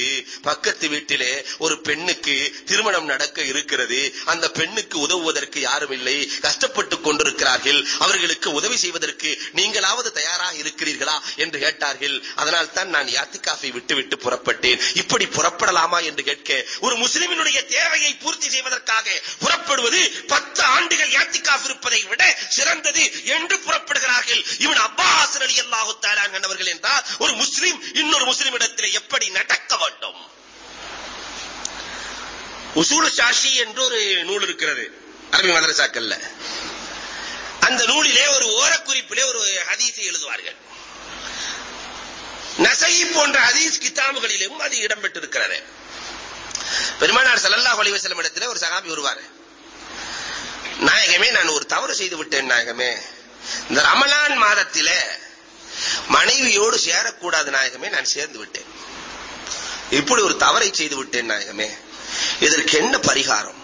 [SPEAKER 1] பக்கத்து வீட்டிலே ஒரு பெண்ணுக்கு திருமணம் நடக்க இருக்கிறது. அந்த பெண்ணுக்கு உதவுவதற்கு யாரும் இல்லை. கஷ்டப்பட்டு கொண்டிருக்கிறார்கள். அவர்களுக்கு உதவி செய்வதற்கு நீங்களாவது தயாராக இருக்கிறீர்களா என்று கேட்டார்கள். அதனால் தான் நான் யாத்திகாஃபை விட்டுவிட்டு புறப்பட்டேன். இப்படி புறப்படலாமா என்று கேட்க ஒரு முஸ்லிமினுடைய தேவையை பூர்த்தி செய்வதற்காக புறப்படுவது பத்து ஆண்டுகள் யாத்திகாஃப் இருப்பதை விட சிறந்தது என்று புறப்படுகிறார்கள். இவன் அப்பாஸ் ரலியல்லாஹு தஆலா என்பவர்கள் என்றால் ஒரு முஸ்லிம் இன்னொரு முஸ்லிமிடத்தில் எப்படி நடக்க வேண்டும்? உசூல் சாஷி என்று ஒரு நூல் இருக்கிறது. அரபி மதரசாக்கள்ல. அந்த நூலிலே ஒரு ஓரக்குறிப்பிலே ஒரு ஹதீஸை எழுதுவார்கள். நசை போன்ற ஹதீஸ் கிதாபுகளிலும் அது இடம்பெற்றிருக்கிறது. பெருமானார் ஸல்லல்லாஹு அலைஹி வஸல்லம் இடத்துல ஒரு சஹாபி வருவார். நாயகமே நான் ஒரு தவறு செய்து விட்டேன் நாயகமே. இந்த ரமலான் மாதத்திலே மனைவியோடு சேரக்கூடாது நாயகமே நான் சேர்ந்து விட்டேன். இப்படி ஒரு தவறை செய்து விட்டேன் நாயகமே. இதற்கு என்ன பரிகாரம்?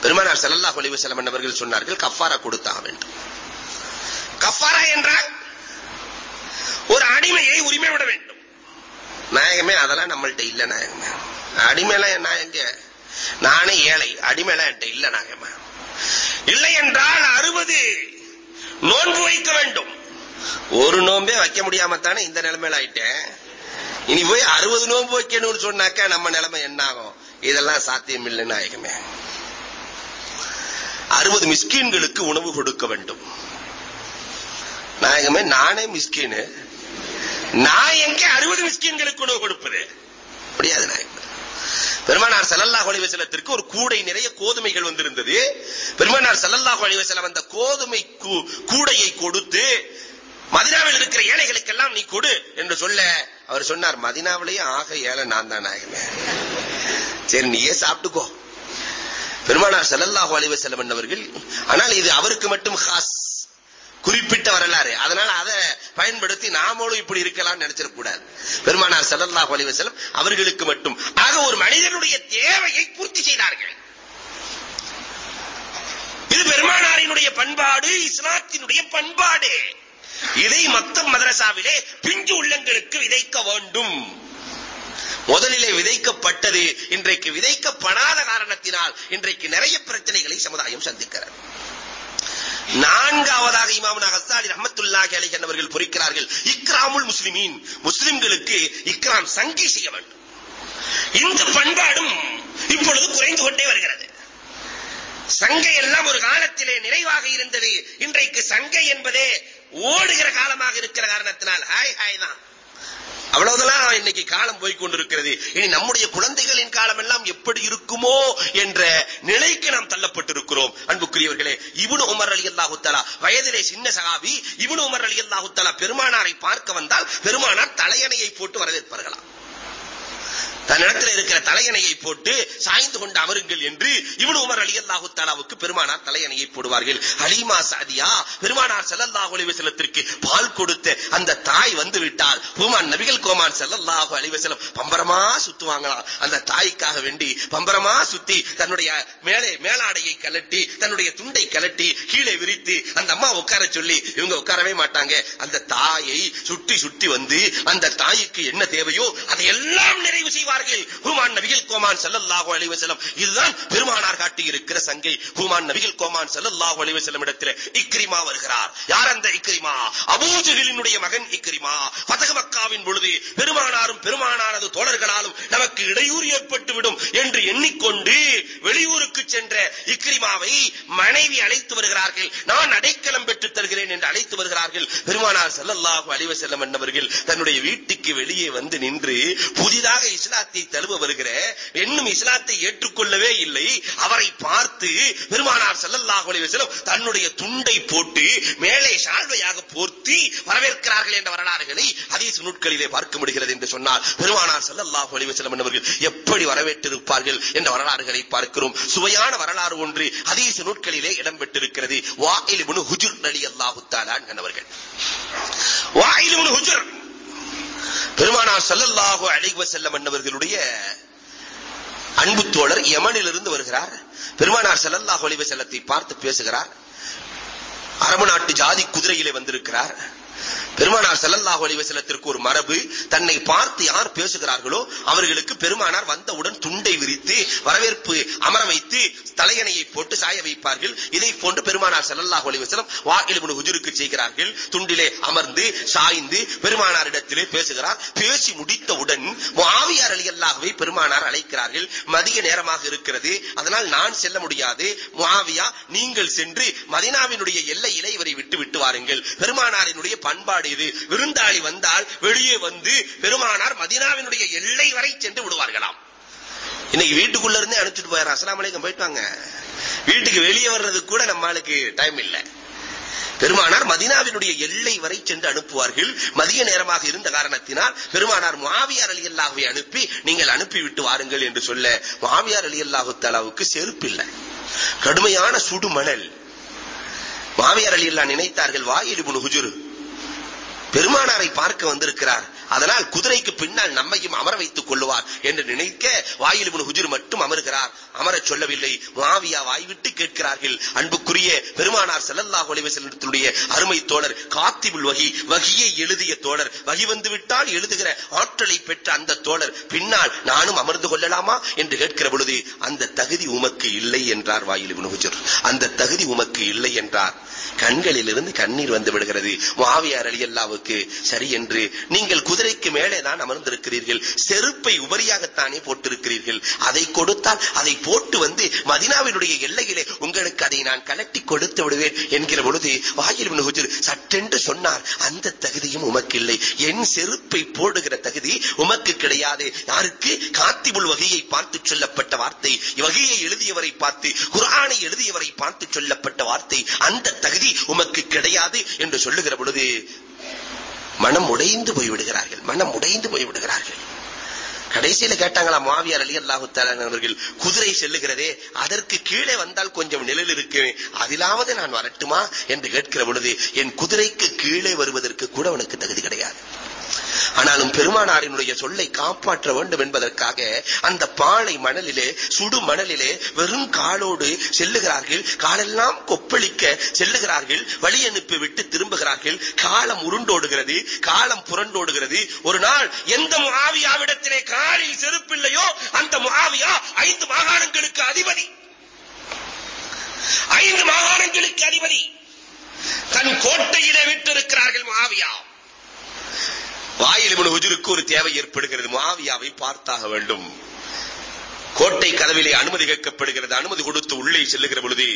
[SPEAKER 1] பெருமானார் ஸல்லல்லாஹு ஒளிவு வஸல்லம் அவர்கள் சொன்னார்கள் கஃபாரா கொடுத்தாக வேண்டும். கஃபாரா என்றால் ஒரு அடிமையை உரிமை விட வேண்டும். நாயகமே அதெல்லாம் நம்மள்ட்ட இல்ல நாயகமே. அடிமைலாம் என்ன எங்க? நானே ஏழை அடிமைலாம் என்கிட்ட இல்ல நாயகமே. இல்லை என்றால் அறுபது நோன்பு வைக்க வேண்டும். ஒரு நோன்பே வைக்க முடியாம தானே இந்த நிலைமையில ஆயிட்டேன். இனி போய் அறுபது நோன்பு வைக்கணும்னு சொன்னாக்க நம்ம நிலைமை என்ன ஆகும் இதெல்லாம் சாத்தியம் இல்லை நாயகமே. அறுபது மிஸ்கீன்களுக்கு உணவு கொடுக்க வேண்டும். நாயகமே நானே மிஸ்கீனு. நான் எங்க அறுபது மிஸ்கீன்களுக்கு உணவு கொடுப்பது? முடியாது நாயகமே. பெருமானார் ஸல்லல்லாஹு அலைஹி வஸல்லத்திற்கு ஒரு கூடை நிறைய கோதுமைகள் வந்திருந்தது. பெருமானார் ஸல்லல்லாஹு அலைஹி வஸல்லம் அந்த கோதுமை கூடையை கொடுத்து மதினாவில் இருக்கிற ஏழைகளுக்கெல்லாம் நீ கொடு என்று சொல்ல அவர் சொன்னார் மதினாவிலேயே ஆக ஏழை நான் தான் ஆகினேன். சரி நீயே சாப்பிட்டுக்கோ. பெருமானார் செல்லல்லாஹு அலைஹி வஸல்லம் என்பவர்கள் ஆனால் இது அவருக்கு மட்டும் ஹாஸ். குறிப்பிட்ட வரலாறு. அதனால அதை பயன்படுத்தி நாமளும் இப்படி இருக்கலாம் நினைச்சிடக்கூடாது பெருமானார் செல்லல்லாஹு அலைஹி செல்லம் அவர்களுக்கு மட்டும். ஆக ஒரு மனிதனுடைய தேவையை பூர்த்தி செய்தார்கள். இது பெருமானாரினுடைய பண்பாடு இஸ்லாத்தினுடைய பண்பாடு. இதை மத்த மதரசாவிலே பிஞ்சு உள்ளங்களுக்கு விதைக்க வேண்டும். முதலிலே விதைக்கப்பட்டது இன்றைக்கு விதைக்கப்படாத காரணத்தினால் இன்றைக்கு நிறைய பிரச்சனைகளை சமுதாயம் சந்திக்கிறது. நான்காவதாக இமாமுனா ஹசாலி ரஹ்மத்துல்லாஹி அலைஹி அவர்கள் பொறிக்கிறார்கள் இக்ராமுல் முஸ்லிமீன். முஸ்லிம்களுக்கு இக்ராம் சங்கி செய்ய வேண்டும். இந்த பண்பாடும் இப்பொழுது குறைந்து கொண்டே வருகிறது. சங்கை எல்லாம் ஒரு காலத்திலே நிறைவாக இருந்தது. இன்றைக்கு சங்கை என்பதே ஓடுகிற காலமாக இருக்கிற காரணத்தினால் ஹாய் ஹாய் தான். அவ்வளவுதான் இன்னைக்கு காலம் போய் கொண்டிருக்கிறது. இனி நம்முடைய குழந்தைகளின் காலம் எல்லாம் எப்படி இருக்குமோ என்ற நிலைக்கு நாம் தள்ளப்பட்டிருக்கிறோம். அன்புக்குரியவர்களே இவனு உமர் அலி அல்லாஹு தலா வயதிலே சின்ன சகாபி இவனு உமர் அலி அல்லாஹு தலா பெருமானாரை பார்க்க வந்தால் பெருமானார் தலையணையை போட்டு வரவேற்பார்களாம். தன்னிடத்தில் இருக்கிற தலையணையை போட்டு சாய்ந்து கொண்டு அமருங்கள் என்று இவனு உமர் அலி அல்லாஹு தாலாவுக்கு பெருமானார் தலையணையை போடுவார்கள். ஹலீமா சாதியா பெருமானார் செல்லல்லாஹு அலிவசலத்திற்கு பால் கொடுத்த அந்த தாய் வந்து விட்டால் ஹூமான் நபிகள் கோமான் செல்லல்லாஹு அலிவசலம் பம்பரமா சுத்துவாங்களாம். அந்த தாய்க்காக வேண்டி பம்பரமா சுத்தி தன்னுடைய மேலே மேலாடையை கலட்டி தன்னுடைய துண்டை கலட்டி கீழே விரித்து அந்த அம்மா உட்கார சொல்லி இவங்க உட்காரவே மாட்டாங்க. அந்த தாயை சுற்றி சுற்றி வந்து அந்த தாய்க்கு என்ன தேவையோ அதை எல்லாம் நிறைவு செய்வார் வருவார்கள் ஹுமான் நபிகள் கோமான் செல்லல்லாஹு அலைஹி செல்லம் இதுதான் பெருமானார் காட்டி இருக்கிற சங்கை. ஹுமான் நபிகள் கோமான் செல்லல்லாஹு அலைஹி செல்லம் இடத்தில் இக்ரிமா வருகிறார். யார் அந்த இக்ரிமா? அபூஜஹலினுடைய மகன் இக்ரிமா. ஃபதஹ் மக்காவின் பொழுது பெருமானாரும் பெருமானாரது தோழர்களாலும் நமக்கு இடையூறு ஏற்பட்டுவிடும் என்று எண்ணிக்கொண்டு வெளியூருக்கு சென்ற இக்ரிமாவை மனைவி அழைத்து வருகிறார்கள். நான் அடைக்க அழைத்து பெருமானார் ஸல்லல்லாஹு அழிவ செல்லம் என்னவர்கள் தன்னுடைய வீட்டுக்கு வெளியே வந்து நின்று புதிதாக இஸ்லாத்தை தழுவ வருகிற இன்னும் இஸ்லாத்தை ஏற்றுக்கொள்ளவே இல்லை. அவரை பார்த்து பெருமானார் ஸல்லல்லாஹு அழிவ செல்லம் தன்னுடைய துண்டை போட்டு மேலே சால்வையாக போர்த்தி வரவேற்கிறார்கள் என்ற வரலாறுகளை ஹதீஸ் நூட்களிலே பார்க்க முடிகிறது என்று சொன்னார். பெருமானார் ஸல்லல்லாஹு அழிவ செல்லம் என்னவர்கள் எப்படி வரவேற்றிருப்பார்கள் என்ற வரலாறுகளை பார்க்கிறோம். சுவையான வரலாறு ஒன்று ஹதீஸ் நூட்களிலே இடம்பெற்றிருக்கிறது. வாயில் இப்னு ஹுஜுர் ரலியல்லாஹு தஆலா என்பவர்கள் வாயில் வாயிலும் ஹுஜர். பெருமானார் ஸல்லல்லாஹு அழைவ செல்லம் என்பவர்களுடைய அன்பு தோழர் யமனிலிருந்து வருகிறார். பெருமானார் செல்லல்லாஹோ அலைஹி செல்லத்தை பார்த்து பேசுகிறார். அரபு நாட்டு ஜாதி குதிரையிலே வந்திருக்கிறார். பெருமானார் செல்லல்லாஹு அலைஹி ஒரு மரபு. தன்னை பார்த்து யார் பேசுகிறார்களோ அவர்களுக்கு பெருமானார் வந்தவுடன் துண்டை விரித்து வரவேற்பு அமர வைத்து தலையணையை போட்டு சாய வைப்பார்கள். இதை போன்று பெருமானார் செல்லல்லாஹு அலைஹி வாக்கிலிபுடு ஹுஜுருக்கு செய்கிறார்கள். துண்டிலே அமர்ந்து சாய்ந்து பெருமானாரிடத்திலே பேசுகிறார். பேசி முடித்தவுடன் முஆவியா ரலியல்லாஹுவை பெருமானார் அழைக்கிறார்கள். மதிய நேரமாக இருக்கிறது. அதனால் நான் செல்ல முடியாது. முஆவியா நீங்கள் சென்று மதினாவினுடைய எல்லையிலே இவரை விட்டு விட்டு வாருங்கள். பெருமானாரினுடைய பண்பாடு இது. விருந்தாளி வந்தால் வெளியே வந்து பெருமானார் மதீனாவினுடைய எல்லை வரை சென்று விடுவார்களாம். இன்னைக்கு வீட்டுக்குள்ள இருந்தே அனுப்பிச்சுட்டு போயார் அஸ்ஸலாமு போயிட்டு வாங்க. வீட்டுக்கு வெளியே வர்றதுக்கு கூட நம்மளுக்கு டைம் இல்லை. பெருமானார் மதினாவினுடைய எல்லை வரை சென்று அனுப்புவார்கள். மதிய நேரமாக இருந்த காரணத்தினால் பெருமானார் மாவியார் அலி அல்லாஹுவை அனுப்பி நீங்கள் அனுப்பி விட்டு வாருங்கள் என்று சொல்ல மாவியார் ரலியல்லாஹு அல்லாஹு செருப்பு இல்லை. கடுமையான சுடுமணல். மாவியார் அலியல்லா நினைத்தார்கள் வாயில் இப்னு பெருமானாரை பார்க்க வந்திருக்கிறார். அதனால் குதிரைக்கு பின்னால் நம்மையும் அமர வைத்துக் கொள்ளுவார் என்று நினைக்க வாயில் இப்னு ஹுஜிர் மட்டும் அமர்கிறார். அமரச் சொல்லவில்லை. மாவியா வாய்விட்டு கேட்கிறார்கள். அன்புக்குரிய பெருமானார் ஸல்லல்லாஹு அலைஹி வஸல்லத்துடைய அருமை தோழர் காத்திபுல் வகி வகியை எழுதிய தோழர். வகி வந்து விட்டால் எழுதுகிற ஆற்றலை பெற்ற அந்த தோழர். பின்னால் நானும் அமர்ந்து கொள்ளலாமா என்று கேட்கிற பொழுது அந்த தகுதி உமக்கு இல்லை என்றார் வாயில் இப்னு ஹுஜுர். அந்த தகுதி உமக்கு இல்லை என்றார். கண்களிலிருந்து கண்ணீர் வந்து விடுகிறது. மாவியார் அலியல்லாவுக்கு சரி என்று நீங்கள் குதிரைக்கு மேலே தான் அமர்ந்திருக்கிறீர்கள். செருப்பை உபரியாகத்தானே போட்டிருக்கிறீர்கள். அதை கொடுத்தால் அதை போட்டு வந்து மதினாவினுடைய எல்லையிலே உங்களுக்கு அதை நான் கலட்டி கொடுத்து விடுவேன் என்கிற பொழுது வாயில் ஹுஜர் சட்டென்று சொன்னார் அந்த தகுதியும் உமக்கு இல்லை என் செருப்பை போடுகிற தகுதி உமக்கு கிடையாது. யாருக்கு? காத்திபுல் வகையை பார்த்து சொல்லப்பட்ட வார்த்தை வகையை எழுதியவரை பார்த்து குரானை எழுதியவரை பார்த்து சொல்லப்பட்ட வார்த்தை அந்த தகுதி உமக்கு கிடையாது என்று சொல்லுகிற பொழுது மனம் உடைந்து போய்விடுகிறார்கள். மனம் உடைந்து போய்விடுகிறார்கள். கடைசியில கேட்டாங்களா மாவியார் அலி அல்லாஹு அவர்கள் குதிரை செல்லுகிறதே அதற்கு கீழே வந்தால் கொஞ்சம் நிழல் இருக்கு. அதிலாவது நான் வரட்டுமா? என்று கேட்கிற பொழுது என் குதிரைக்கு கீழே வருவதற்கு கூட உனக்கு தகுதி கிடையாது. ஆனாலும் பெருமானாரினுடைய சொல்லை காப்பாற்ற வேண்டும் என்பதற்காக அந்த பாலை மணலிலே சுடு மணலிலே வெறும் காலோடு செல்லுகிறார்கள். காலெல்லாம் கொப்பளிக்க செல்லுகிறார்கள். வழி அனுப்பி விட்டு திரும்புகிறார்கள். காலம் உருண்டோடுகிறது காலம் புரண்டோடுகிறது. ஒரு நாள் எந்த மாவியாவிடத்திலே காலில் செருப்பில்லையோ அந்த மாவியா ஐந்து மாகாணங்களுக்கு அதிபதி. ஐந்து மாகாணங்களுக்கு அதிபதி. தன் கோட்டையிலே விட்டிருக்கிறார்கள் மாவியா வாயில் இப்னு ஹுஜருக்கு ஒரு தேவை ஏற்படுகிறது. மாவியாவை பார்த்தாக வேண்டும். கோட்டை கதவிலே அனுமதி கேட்கப்படுகிறது. அனுமதி கொடுத்து உள்ளே செல்லுகிற பொழுது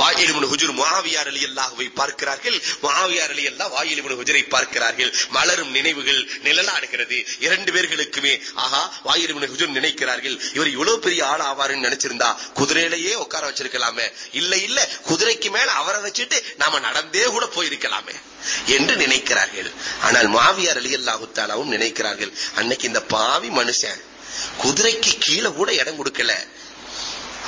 [SPEAKER 1] வாயில் ஹுஜூர் மாவியார் அலி அல்லாஹுவை பார்க்கிறார்கள். மாவியார் அலி அல்லா இப்னு ஹுஜரை பார்க்கிறார்கள். மலரும் நினைவுகள் நிழலாடுகிறது. இரண்டு பேர்களுக்குமே ஆஹா வாயில் ஹுஜூர் நினைக்கிறார்கள். இவர் இவ்வளவு பெரிய ஆள் ஆவாருன்னு நினைச்சிருந்தா குதிரையிலேயே உட்கார வச்சிருக்கலாமே. இல்ல இல்ல குதிரைக்கு மேல அவரை வச்சுட்டு நாம நடந்தே கூட போயிருக்கலாமே என்று நினைக்கிறார்கள். ஆனால் மாவியார் அலி அல்லாஹுத்தாலாவும் நினைக்கிறார்கள். அன்னைக்கு இந்த பாவி மனுஷன் குதிரைக்கு கீழே கூட இடம் கொடுக்கல.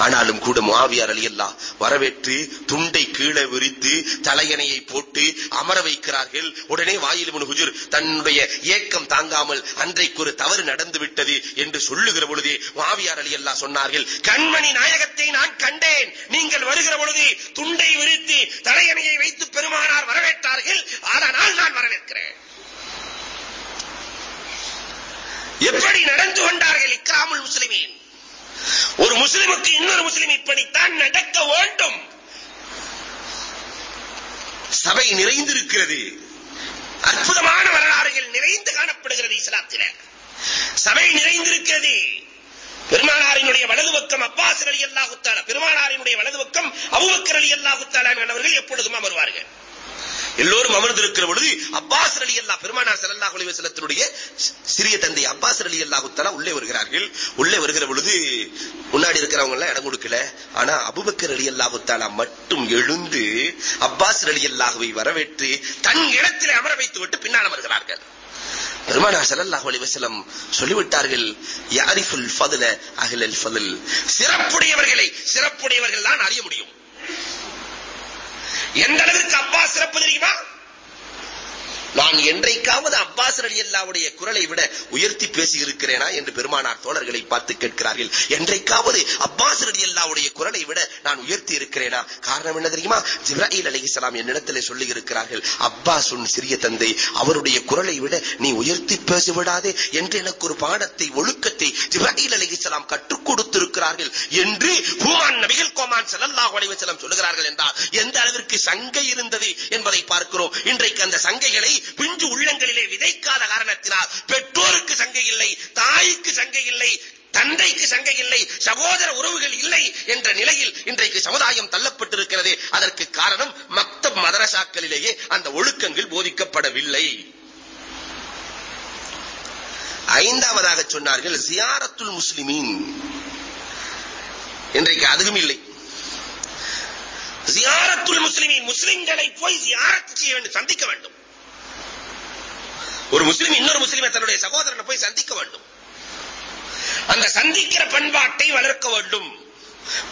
[SPEAKER 1] ஆனாலும் கூட மாவியார் அலியல்லா வரவேற்று துண்டை கீழே விரித்து தலையணையை போட்டு அமர வைக்கிறார்கள். உடனே வாயில் இப்னு தன்னுடைய ஏக்கம் தாங்காமல் அன்றைக்கு ஒரு தவறு நடந்து விட்டது என்று சொல்லுகிற பொழுது மாவியார் அலியல்லா சொன்னார்கள் கண்மணி நாயகத்தை நான் கண்டேன். நீங்கள் வருகிற பொழுது துண்டை விரித்து தலையணையை வைத்து பெருமானார் வரவேற்றார்கள். ஆனால் நான் வரவேற்கிறேன். எப்படி நடந்து கொண்டார்கள் இக்ராமுல் முஸ்லிமீன்? ஒரு முஸ்லிமுக்கு இன்னொரு முஸ்லிம் இப்படித்தான் நடக்க வேண்டும். சபை நிறைந்திருக்கிறது. அற்புதமான வரலாறுகள் நிறைந்து காணப்படுகிறது இஸ்லாத்தில. சபை நிறைந்திருக்கிறது. பெருமானாரினுடைய வலது பக்கம் அப்பாஸ் அலி அல்லாஹுத்தாலா பெருமானாரினுடைய வலது பக்கம் அபூபக்கர் அலி அல்லாஹுத்தாலா என்பவர்கள் எப்பொழுதும் வருவார்கள் எல்லோரும் அமர்ந்திருக்கிற பொழுது அப்பாஸ் அலி அல்லா பெருமானார் ஸல்லல்லாஹு அலைஹி வஸல்லத்தினுடைய சிறிய தந்தை அப்பாஸ் அலி அல்லாஹு தஆலா உள்ளே வருகிறார்கள். உள்ளே வருகிற பொழுது முன்னாடி இருக்கிறவங்க எல்லாம் இடம் கொடுக்கல. ஆனா அபூபக்கர் அலி அல்லாஹு தஆலா மட்டும் எழுந்து அப்பாஸ் அலி அல்லாஹுவை வரவேற்று தன் இடத்தில் அமர வைத்து விட்டு பின்னால் அமர்கிறார்கள். பெருமானார் ஸல்லல்லாஹு அலைஹி வஸல்லம் சொல்லிவிட்டார்கள் யாரிஃபுல் ஃபضல அஹ்லல் ஃபضல் சிறப்புடையவர்களை சிறப்புடையவர்கள் தான் அறிய முடியும். எந்த அளவிற்கு அப்பா சிறப்பு தெரியுமா? நான் என்றைக்காவது அப்பாஸ் ரலியல்லாவுடைய குரலை விட உயர்த்தி பேசியிருக்கிறேனா என்று பெருமானார் தோழர்களை பார்த்து கேட்கிறார்கள். என்றைக்காவது அப்பாஸ் ரலியல்லாவுடைய குரலை விட நான் உயர்த்தி இருக்கிறேனா? காரணம் என்ன தெரியுமா? ஜிப்ராயில் அலைஹிஸ்ஸலாம் என்னிடத்தில் சொல்லி இருக்கிறார்கள் அப்பாஸ் உன் சிறிய தந்தை அவருடைய குரலை விட நீ உயர்த்தி பேசிவிடாதே என்று எனக்கு ஒரு பாடத்தை ஒழுக்கத்தை ஜிப்ராயில் அலைஹிஸ்ஸலாம் கற்றுக் கொடுத்திருக்கிறார்கள் என்று பூமான் நபிகள் கோமான் ஸல்லல்லாஹு அலைஹி வஸல்லம் சொல்லுகிறார்கள் என்றால் எந்த அளவிற்கு சங்கை இருந்தது என்பதை பார்க்கிறோம். இன்றைக்கு அந்த சங்கைகளை பிஞ்சு உள்ளங்களிலே விதைக்காத காரணத்தினால் பெற்றோருக்கு சங்கை இல்லை தாய்க்கு சங்கை இல்லை தந்தைக்கு சங்கை இல்லை சகோதர உறவுகள் இல்லை என்ற நிலையில் இன்றைக்கு சமுதாயம் தள்ளப்பட்டிருக்கிறது. அதற்கு காரணம் மக்தப் மதரசாக்களிலேயே அந்த ஒழுக்கங்கள் போதிக்கப்படவில்லை. ஐந்தாவதாக சொன்னார்கள் ஜியாரத்துல் முஸ்லிமீன். இன்றைக்கு அதுவும் இல்லை. ஜியாரத்துல் முஸ்லிமீன் முஸ்லிம்களை போய் ஜியாரத் செய்ய வேண்டும் சந்திக்க வேண்டும். ஒரு முஸ்லிம் இன்னொரு முஸ்லிமை தன்னுடைய சகோதரனை போய் சந்திக்க வேண்டும். அந்த சந்திக்கிற பண்பாட்டை வளர்க்க வேண்டும்.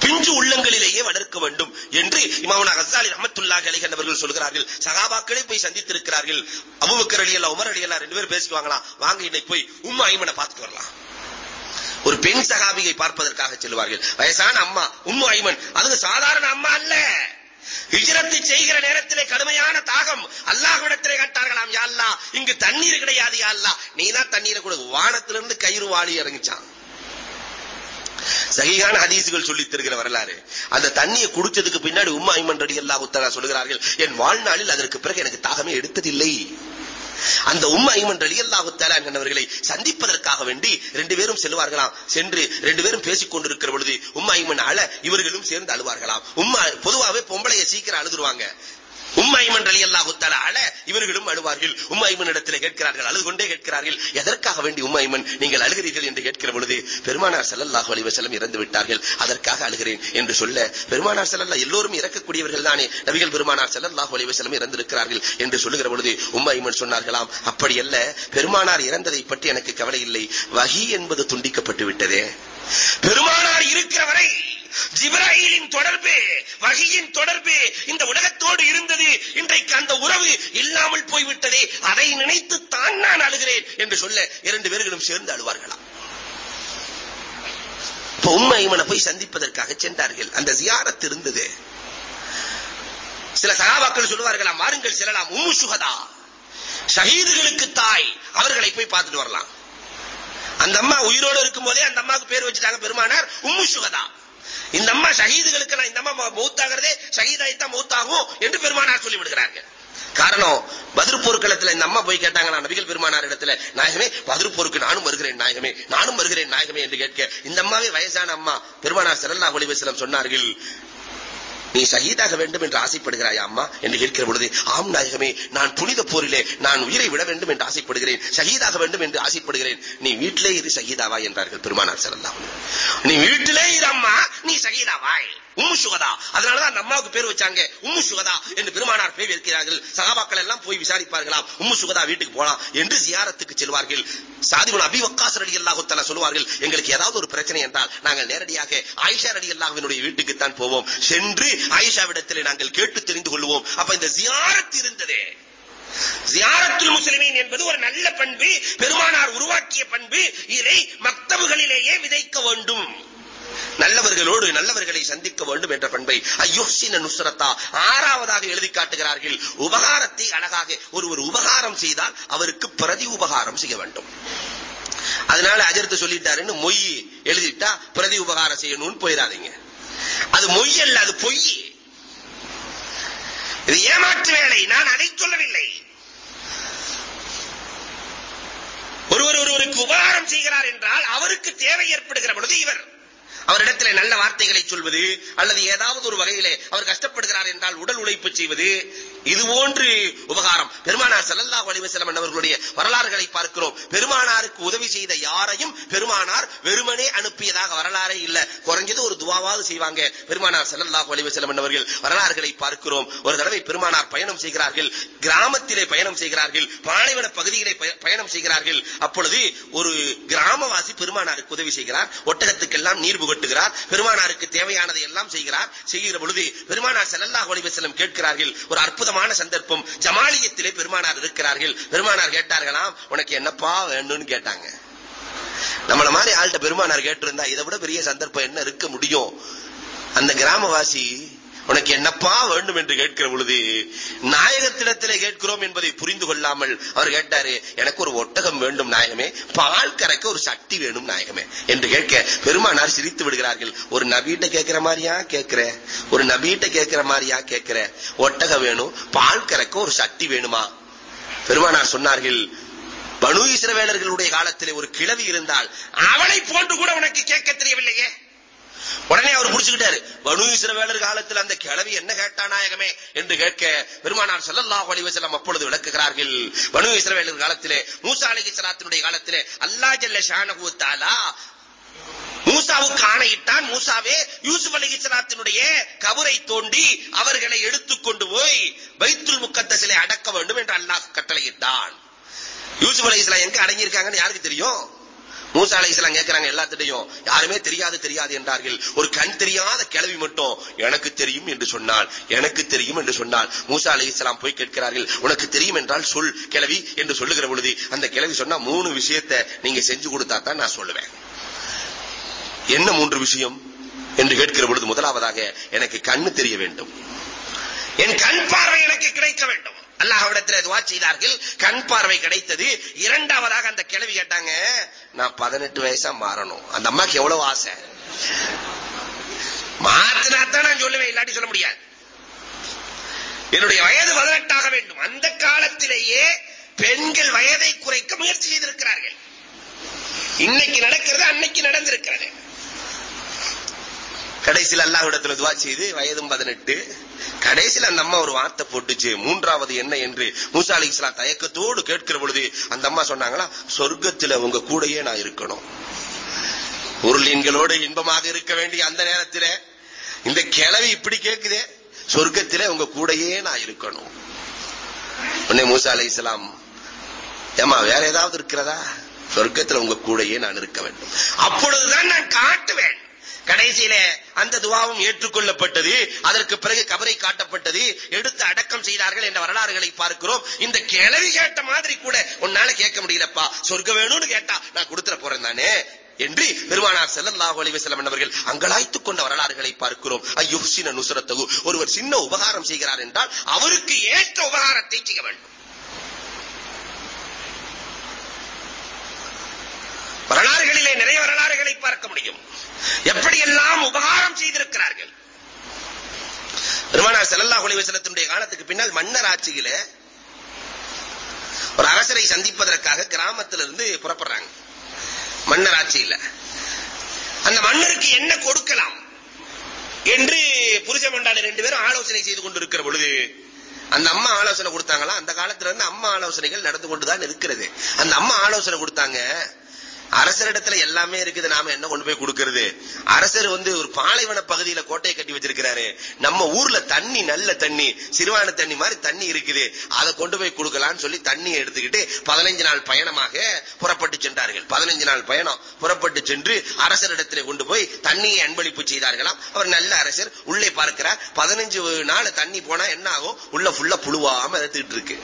[SPEAKER 1] பிஞ்சு உள்ளங்களிலேயே வளர்க்க வேண்டும் என்று இமாமுனா ஹசாலி அமத்துல்லா அலைஹி அவர்கள் சொல்கிறார்கள். சகாபாக்களை போய் சந்தித்திருக்கிறார்கள். அபூபக்கர் ரலியல்லாஹு உமர் ரலியல்லாஹு ரெண்டு பேரும் பேசிக்குவாங்களாம் வாங்க இன்னைக்கு போய் உம்மா ஐமனை பார்த்துட்டு வரலாம். ஒரு பெண் சகாபியை பார்ப்பதற்காக செல்வார்கள். வயசான அம்மா உம்மு ஐமன். அது சாதாரண அம்மா அல்ல. ஹிஜ்ரத்தை செய்கிற நேரத்திலே கடுமையான தாகம் அல்லாஹ்விடத்திலே கேட்டார்களாம். யா அல்லாஹ் இங்கு தண்ணீர் கிடையாது யா நீதான் நீ தான் தண்ணீரை கொடு. வானத்திலிருந்து கயிறு வாளி இறங்கிச்சான். சகிகான ஹதீசுகள் சொல்லி தருகிற வரலாறு. அந்த தண்ணியை குடிச்சதுக்கு பின்னாடி உம்மா ஐமன் ரடி அல்லாஹ் உத்தரா சொல்கிறார்கள் என் வாழ்நாளில் அதற்கு பிறகு எனக்கு தாகமே எடுத்ததில்லை. அந்த உம்ம ஐமன் ரலி அல்லாஹு தஆலா என்பவர்களை சந்திப்பதற்காக வேண்டி ரெண்டு பேரும் செல்வார்களாம். சென்று ரெண்டு பேரும் பேசிக் கொண்டிருக்கிற பொழுது உம்ம ஐமன் அழ இவர்களும் சேர்ந்து அழுவார்களாம். உம்மா பொதுவாவே பொம்பளைய சீக்கிரம் அழுதுருவாங்க. உம்மைமன் ரலி அல்லாஹு தஆலா இவர்களும் அழுவார்கள். உம்மைமன் இடத்தில் இடத்திலே கேட்கிறார்கள் அழுது கொண்டே கேட்கிறார்கள். எதற்காக வேண்டி உம்மைமன் நீங்கள் அழுகிறீர்கள் என்று கேட்கிற பொழுது பெருமானார் ஸல்லல்லாஹு அலி வசலம் இறந்து விட்டார்கள். அதற்காக அழுகிறேன் என்று சொல்ல பெருமானார் ஸல்லல்லாஹு எல்லோரும் இறக்கக்கூடியவர்கள் தானே. நபிகள் பெருமானார் ஸல்லல்லாஹு அலி வசலம் இறந்திருக்கிறார்கள் என்று சொல்லுகிற பொழுது உம்மைமன் சொன்னார்களாம் அப்படி அல்ல பெருமானார் இறந்ததை பற்றி எனக்கு கவலை இல்லை. வகி என்பது துண்டிக்கப்பட்டு விட்டதே. பெருமானார் இருக்கிற ஜிப்ராஹிலின் தொடர்பு வகையின் தொடர்பு இந்த உலகத்தோடு இருந்தது இன்றைக்கு அந்த உறவு இல்லாமல் போய்விட்டதே அதை நினைத்து தான் நான் அழுகிறேன் என்று சொல்ல இரண்டு பேர்களும் சேர்ந்து அழுவார்களாம் இப்ப உண்மை இவனை போய் சந்திப்பதற்காக சென்றார்கள். அந்த ஜியாரத் இருந்தது. சில சகாபாக்கள் சொல்லுவார்களாம் வாருங்கள் செல்லலாம் உம்மு சுகதா. ஷஹீதுகளுக்கு தாய் அவர்களை போய் பார்த்துட்டு வரலாம். அந்த அம்மா உயிரோடு இருக்கும் போதே அந்த அம்மாவுக்கு பேர் வச்சுட்டாங்க பெருமானார் உம்மு சுகதா. இந்த அம்மா ஷஹீதுகளுக்கு நான் இந்த அம்மா மௌத்தாகிறதே ஷஹீதாய்த்தான் மௌத்தாகும் என்று பெருமானார் சொல்லி விடுகிறார்கள் காரணம் பதிர் போர்க்களத்துல இந்த அம்மா போய் கேட்டாங்க நான் நபிகள் பெருமானார் இடத்துல நாயகமே பதிர் போருக்கு நானும் வருகிறேன் நாயகமே நானும் வருகிறேன் நாயகமே என்று கேட்க இந்த அம்மாவே வயசான அம்மா பெருமானார் ஸல்லல்லாஹு ஒளிவசலம் சொன்னார்கள். நீ ஷஹீதாக வேண்டும் என்று ஆசைப்படுகிறாயா அம்மா என்று கேட்கிற பொழுது ஆம் நாயகமே நான் புனித போரிலே நான் உயிரை விட வேண்டும் என்று ஆசைப்படுகிறேன் ஷஹீதாக வேண்டும் என்று ஆசைப்படுகிறேன். நீ வீட்டிலே இரு ஷஹீதாவா என்றார்கள் பெருமானார் ஸல்லல்லாஹு நீ வீட்டிலே இரு அம்மா நீ ஷஹீதாவாய் உம்மு சுகதா. அதனாலதான் அந்த அம்மாவுக்கு பேர் வச்சாங்க உம்மு சுகதா என்று பெருமானார் பேர் இருக்கிறார்கள் சகாபாக்கள் எல்லாம் போய் விசாரிப்பார்களாம். உம்மு சுகதா வீட்டுக்கு போலாம் என்று ஜியாரத்துக்கு செல்வார்கள். சாதிபுன் அபி வக்காஸ் ரலியல்லாஹு தஆலா சொல்லுவார்கள் எங்களுக்கு ஏதாவது ஒரு பிரச்சனை என்றால் நாங்கள் நேரடியாக ஆயிஷா ரலியல்லாஹுவினுடைய வீட்டுக்கு தான் போவோம். சென்று ஆயிஷாவிடத்திலே நாங்கள் கேட்டு தெரிந்து கொள்வோம். அப்ப இந்த ஜியாரத் இருந்ததே. ஜியாரத்துல் முஸ்லிமீன் என்பது ஒரு நல்ல பண்பு பெருமானார் உருவாக்கிய பண்பு. இதை மக்தபுகளிலேயே விதைக்க வேண்டும். நல்லவர்களோடு நல்லவர்களை சந்திக்க வேண்டும் என்ற பண்பை. அய்யுஹ்சின நுஸ்ரத்தா ஆறாவதாக எழுதி காட்டுகிறார்கள். உபகாரத்தை அழகாக ஒருவர் உபகாரம் செய்தால் அவருக்கு பிரதி உபகாரம் செய்ய வேண்டும். அதனால அஜர்த்து சொல்லிட்டாருன்னு மொய் எழுதிட்டா பிரதி உபகாரம் செய்யணும்னு போயிடாதீங்க. அது மொய் அல்ல அது பொய். இது ஏமாற்று வேலை நான் அதை சொல்லவில்லை. ஒருவர் ஒருவருக்கு உபகாரம் செய்கிறார் என்றால் அவருக்கு தேவை ஏற்படுகிற பொழுது இவர் அவரிடத்தில் நல்ல வார்த்தைகளை சொல்வது அல்லது ஏதாவது ஒரு வகையிலே அவர் கஷ்டப்படுகிறார் என்றால் உடல் உழைப்பு செய்வது இது போன்று உபகாரம். பெருமானார் ஸல்லல்லாஹு அலைஹி வஸல்லம் அவர்களுடைய வரலாறுகளை பார்க்கிறோம். பெருமானாருக்கு உதவி செய்த யாரையும் பெருமானார் வெறுமனே அனுப்பியதாக வரலாறே இல்ல. குறைஞ்சது ஒரு துவாவாவது செய்வாங்க. பெருமானார் ஸல்லல்லாஹு அலைஹி வஸல்லம் அவர்கள் வரலாறுகளை பார்க்கிறோம். ஒரு தடவை பெருமானார் பயணம் செய்கிறார்கள் கிராமத்திலே பயணம் செய்கிறார்கள் பாலைவன பகுதியிலே பய- பயணம் செய்கிறார்கள். அப்பொழுது ஒரு கிராமவாசி பெருமானாருக்கு உதவி செய்கிறார். ஒட்டகத்துக்கெல்லாம் நீர் புகட்டுகிறார் பெருமானாருக்கு தேவையானதை எல்லாம் செய்கிறார். செய்கிற பொழுது பெருமானார் செல்லல்லா அலைஹி கேட்கிறார்கள். ஒரு அற்புதமான சந்தர்ப்பம். ஜமாலியத்திலே பெருமானார் இருக்கிறார்கள். பெருமானார் கேட்டார்களாம் உனக்கு என்னப்பா வேணும்னு கேட்டாங்க. நம்மள மாதிரி ஆள்கிட்ட பெருமானார் கேட்டிருந்தா இதை விட பெரிய சந்தர்ப்பம் என்ன இருக்க முடியும்? அந்த கிராமவாசி உனக்கு என்னப்பா வேண்டும் என்று கேட்கிற பொழுது நாயகத்திடத்திலே கேட்கிறோம் என்பதை புரிந்து கொள்ளாமல் அவர் கேட்டாரு எனக்கு ஒரு ஒட்டகம் வேண்டும் நாயகமே பால் கறக்க ஒரு சக்தி வேணும் நாயகமே என்று கேட்க பெருமானார் சிரித்து விடுகிறார்கள். ஒரு நபீட்ட கேட்கிற மாதிரியா கேட்கிற? ஒரு நபீட்ட கேட்கிற மாதிரியா கேட்கிற? ஒட்டகம் வேணும் பால் கறக்க ஒரு சக்தி வேணுமா? பெருமானார் சொன்னார்கள் பனு இஸ்ரவேலர்களுடைய காலத்திலே ஒரு கிழவி இருந்தால் அவளை போன்று கூட உனக்கு கேட்க தெரியவில்லையே. உடனே அவர் புடிச்சுக்கிட்டாரு பனு இஸ்ரவேலர் காலத்தில் அந்த கிழவி என்ன கேட்டா நாயகமே? என்று கேட்க பெருமானார் ஸல்லல்லாஹு அலைஹி வஸல்லம் அப்பொழுது விளக்குகிறார்கள். பனு இஸ்ரவேலர் காலத்திலே மூசா அலைஹிஸ்ஸலாத்தினுடைய காலத்திலே அல்லாஹ் ஜல்ல ஷானஹு தஆலா மூசாவுக்கு ஆணையிட்டான் மூசாவே யூசுப் அலைஹிஸ்ஸலாத்தினுடைய கபரை தோண்டி அவர்களை எடுத்துக்கொண்டு போய் வைத்துல் முக்கத்தசிலை அடக்க வேண்டும் என்று அல்லாஹ் கட்டளையிட்டான். யூசுப் அலைஹிஸ்ஸலாம் எங்க அடங்கியிருக்காங்கன்னு யாருக்கு தெரியும்? மூசா அலைஹிஸ்ஸலாம் கேக்குறாங்க எல்லாத்திட்டையும் யாருமே தெரியாது தெரியாது என்றார்கள். ஒரு கண் தெரியாத கிழவி மட்டும் எனக்கு தெரியும் என்று சொன்னால் எனக்கு தெரியும் என்று சொன்னால் மூசா அலைஹிஸ்ஸலாம் போய் கேட்கிறார்கள் உனக்கு தெரியும் என்றால் சொல் கிழவி என்று சொல்லுகிற பொழுது அந்த கிழவி சொன்னா மூணு விஷயத்தை நீங்க செஞ்சு கொடுத்தா தான் நான் சொல்லுவேன். என்ன மூன்று விஷயம்? என்று கேட்கிற பொழுது முதலாவதாக எனக்கு கண்ணு தெரிய வேண்டும். என் கண் பார்வை எனக்கு கிடைக்க வேண்டும். அல்லாஹ்விடத்தில் துவா செய்தார்கள் கண் பார்வை கிடைத்தது. இரண்டாவதாக அந்த கிழவி கேட்டாங்க நான் பதினெட்டு வயசா மாறணும். அந்த அம்மாக்கு எவ்வளவு ஆசை? மாத்தினா தான் நான் சொல்லுவேன் இல்லாட்டி சொல்ல முடியாது. என்னுடைய வயது பதினெட்டாக வேண்டும். அந்த காலத்திலேயே பெண்கள் வயதை குறைக்க முயற்சி செய்திருக்கிறார்கள். இன்னைக்கு நடக்கிறது அன்னைக்கு நடந்திருக்கிறது. கடைசியில் அல்லாஹ்விடத்துல துவா செய்து வயதும் பதினெட்டு. கடைசியில் அந்த அம்மா ஒரு வார்த்தை போட்டுச்சு. மூன்றாவது என்ன என்று மூசா அலி இஸ்லாம் தயக்கத்தோடு கேட்கிற பொழுது அந்த அம்மா சொன்னாங்களா சொர்க்கத்துல உங்க கூடையே நான் இருக்கணும். உருளின்களோடு இன்பமாக இருக்க வேண்டிய அந்த நேரத்துல இந்த கிளவி இப்படி கேக்குதே சொர்க்கத்திலே உங்க கூடயே நான் இருக்கணும். உடனே மூசா அலை இஸ்லாம் ஏமா வேற ஏதாவது இருக்கிறதா? சொர்க்கத்துல உங்க கூடயே நான் இருக்க வேண்டும். அப்பொழுதுதான் நான் காட்டுவேன். கடைசியில அந்த துவாவும் ஏற்றுக்கொள்ளப்பட்டது. அதற்கு பிறகு கபரை காட்டப்பட்டது. எடுத்து அடக்கம் செய்தார்கள் என்ற வரலாறுகளை பார்க்கிறோம். இந்த கிளவி கேட்ட மாதிரி கூட உன்னால கேட்க முடியலப்பா. சொர்க்க வேணும்னு கேட்டா நான் கொடுத்துட போறேன் தானே? என்று பெருமானார் செல்லல்லாஹு அலைஹி வஸல்லம் அவர்கள் அங்கலாய்த்துக் கொண்ட வரலாறுகளை பார்க்கிறோம். அய்யுஹ்சின நுஸ்ரத்தஹு ஒருவர் சின்ன உபகாரம் செய்கிறார் என்றால் அவருக்கு ஏற்ற உபகாரத்தை செய்ய வேண்டும். வரலாறுகளிலே நிறைய வரலாறுகளை பார்க்க முடியும். எப்படியெல்லாம் உபகாரம் செய்திருக்கிறார்கள்? பெருமானார் ஸல்லல்லாஹு அலைஹி வஸல்லத்தினுடைய காலத்துக்கு பின்னால் மன்னர் ஆட்சியில ஒரு அரசரை சந்திப்பதற்காக கிராமத்திலிருந்து புறப்படுறாங்க. மன்னர் ஆட்சியில. அந்த மன்னருக்கு என்ன கொடுக்கலாம் என்று புருஷ மண்டாளர் ரெண்டு பேரும் ஆலோசனை செய்து கொண்டிருக்கிற பொழுது அந்த அம்மா ஆலோசனை கொடுத்தாங்களா? அந்த காலத்துல இருந்து அம்மா ஆலோசனைகள் நடந்து கொண்டுதான் இருக்கிறது. அந்த அம்மா ஆலோசனை கொடுத்தாங்க அரசரிடத்துல எல்லாமே இருக்குது நாம என்ன கொண்டு போய் கொடுக்கிறது? அரசர் வந்து ஒரு பாலைவன பகுதியில கோட்டையை கட்டி வச்சிருக்கிறாரு. நம்ம ஊர்ல தண்ணி நல்ல தண்ணி சிறுவான தண்ணி மாதிரி தண்ணி இருக்குது. அதை கொண்டு போய் கொடுக்கலாம்னு சொல்லி தண்ணியை எடுத்துக்கிட்டு பதினைஞ்சு நாள் பயணமாக புறப்பட்டு சென்றார்கள். பதினைஞ்சு நாள் பயணம் புறப்பட்டு சென்று அரசரிடத்திலே கொண்டு போய் தண்ணியை அன்பளிப்பு செய்தார்களாம். அவர் நல்ல அரசர். உள்ளே பார்க்கிறார். பதினஞ்சு நாள் தண்ணி போனா என்ன ஆகும்? உள்ள ஃபுல்லா புழுவாம எடுத்துக்கிட்டு இருக்கு.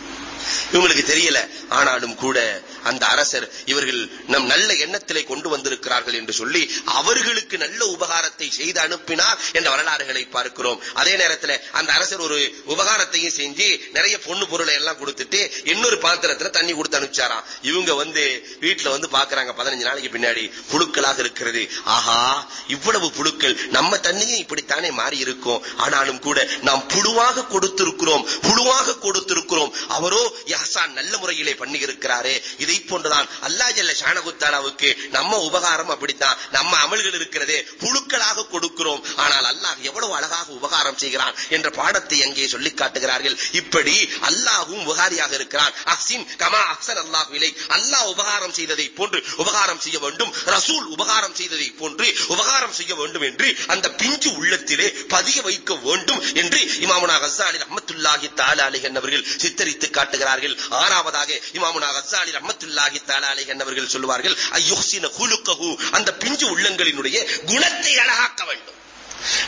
[SPEAKER 1] இவங்களுக்கு தெரியல. ஆனாலும் கூட அந்த அரசர் இவர்கள் நம் நல்ல எண்ணத்திலே கொண்டு வந்திருக்கிறார்கள் என்று சொல்லி அவர்களுக்கு நல்ல உபகாரத்தை செய்து அனுப்பினார் என்ற வரலாறுகளை பார்க்கிறோம். அதே நேரத்தில் அந்த அரசர் ஒரு உபகாரத்தையும் செஞ்சு நிறைய பொண்ணு பொருளை எல்லாம் கொடுத்துட்டு இன்னொரு பாத்திரத்துல தண்ணி கொடுத்து அனுப்பிச்சாராம். இவங்க வந்து வீட்டுல வந்து பாக்குறாங்க. பதினஞ்சு நாளைக்கு பின்னாடி புழுக்களாக இருக்கிறது. ஆஹா இவ்வளவு புழுக்கள். நம்ம தண்ணியும் இப்படித்தானே மாறி இருக்கும். ஆனாலும் கூட நாம் புழுவாக கொடுத்திருக்கிறோம். புழுவாக கொடுத்திருக்கிறோம். அவரோ யாசான் நல்ல முறையிலே பண்ணி இருக்கிறாரே இதை போன்றுதான் அல்லா ஜல்ல ஷானகுத்தாலாவுக்கு நம்ம உபகாரம் அப்படித்தான். நம்ம அமல்கள் இருக்கிறதே புழுக்களாக கொடுக்கிறோம். ஆனால் அல்லாஹ் எவ்வளவு அழகாக உபகாரம் செய்கிறான் என்ற பாடத்தை அங்கே சொல்லி காட்டுகிறார்கள். இப்படி அல்லாஹும் உபகாரியாக இருக்கிறான். அஹ்சின் கமா அஹ்சன் அல்லாஹ் விலை அல்லாஹ் உபகாரம் செய்ததை போன்று உபகாரம் செய்ய வேண்டும். ரசூல் உபகாரம் செய்ததை போன்று உபகாரம் செய்ய வேண்டும் என்று அந்த பிஞ்சு உள்ளத்திலே பதிய வைக்க வேண்டும் என்று இமாமனா கசாலி ரஹமத்துல்லாஹி தாலாலி என்னவர்கள் சித்தரித்து காட்டுகிறார்கள். ஆறாவதாக இமாமுனா கசாலி ரஹமத்துல்லாஹி தாலாலி என்னவர்கள் சொல்லுவார்கள் ஐயோசின குலுக்கஹு அந்த பிஞ்சு உள்ளங்களினுடைய குணத்தை அழகாக்க வேண்டும்.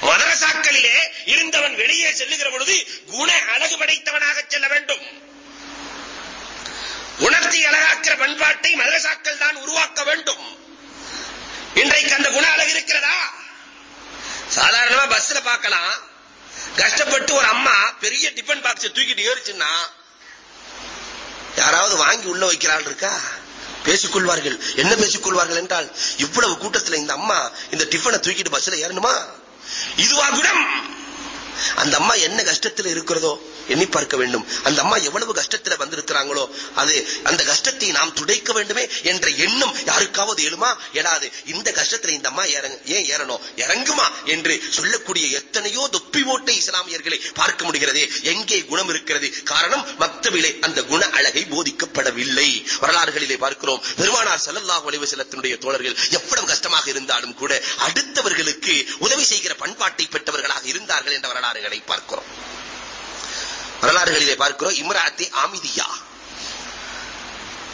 [SPEAKER 1] மதரசாக்களிலே இருந்தவன் வெளியே செல்லுகிற பொழுது குண அழகு படைத்தவனாக செல்ல வேண்டும். உணர்த்தி அழகாக்கிற பண்பாட்டை மதரசாக்கள் தான் உருவாக்க வேண்டும். இன்றைக்கு அந்த குண அழகு இருக்கிறதா? சாதாரணமா பஸ்ல பார்க்கலாம். கஷ்டப்பட்டு ஒரு அம்மா பெரிய டிபன் பாக்ஸ் தூக்கிட்டு ஏறிச்சுன்னா யாராவது வாங்கி உள்ள வைக்கிறாள் இருக்கா? பேசிக்கொள்வார்கள். என்ன பேசிக்கொள்வார்கள் என்றால் இவ்வளவு கூட்டத்தில் இந்த அம்மா இந்த டிஃபனை தூக்கிட்டு பஸ்ல ஏறணுமா? இதுவா குணம்? அந்த அம்மா என்ன கஷ்டத்தில் இருக்கிறதோ எண்ணி பார்க்க வேண்டும். அந்த அம்மா எவ்வளவு கஷ்டத்துல வந்திருக்கிறாங்களோ அது அந்த கஷ்டத்தை நாம் துடைக்க வேண்டுமே என்ற எண்ணம் யாருக்காவது எழுமா? எடாது இந்த கஷ்டத்துல இந்த அம்மா ஏன் ஏறணும்? இறங்குமா என்று சொல்லக்கூடிய எத்தனையோ தொப்பி ஓட்டை இஸ்லாமியர்களை பார்க்க முடிகிறது. எங்கே குணம் இருக்கிறது? காரணம் மக்தவிலே அந்த குண அழகை போதிக்கப்படவில்லை. வரலாறுகளிலே பார்க்கிறோம். பெருமானார் ஸல்லல்லாஹு ஒளிவு வஸல்லத்தினுடைய தோழர்கள் எவ்வளவு கஷ்டமாக இருந்தாலும் கூட அடுத்தவர்களுக்கு உதவி செய்கிற பண்பாட்டை பெற்றவர்களாக இருந்தார்கள் என்ற வரலாறுகளை பார்க்கிறோம். வரலாறுகளிலே பார்க்கிறோம். இம்ராத்தி ஆமிதியா.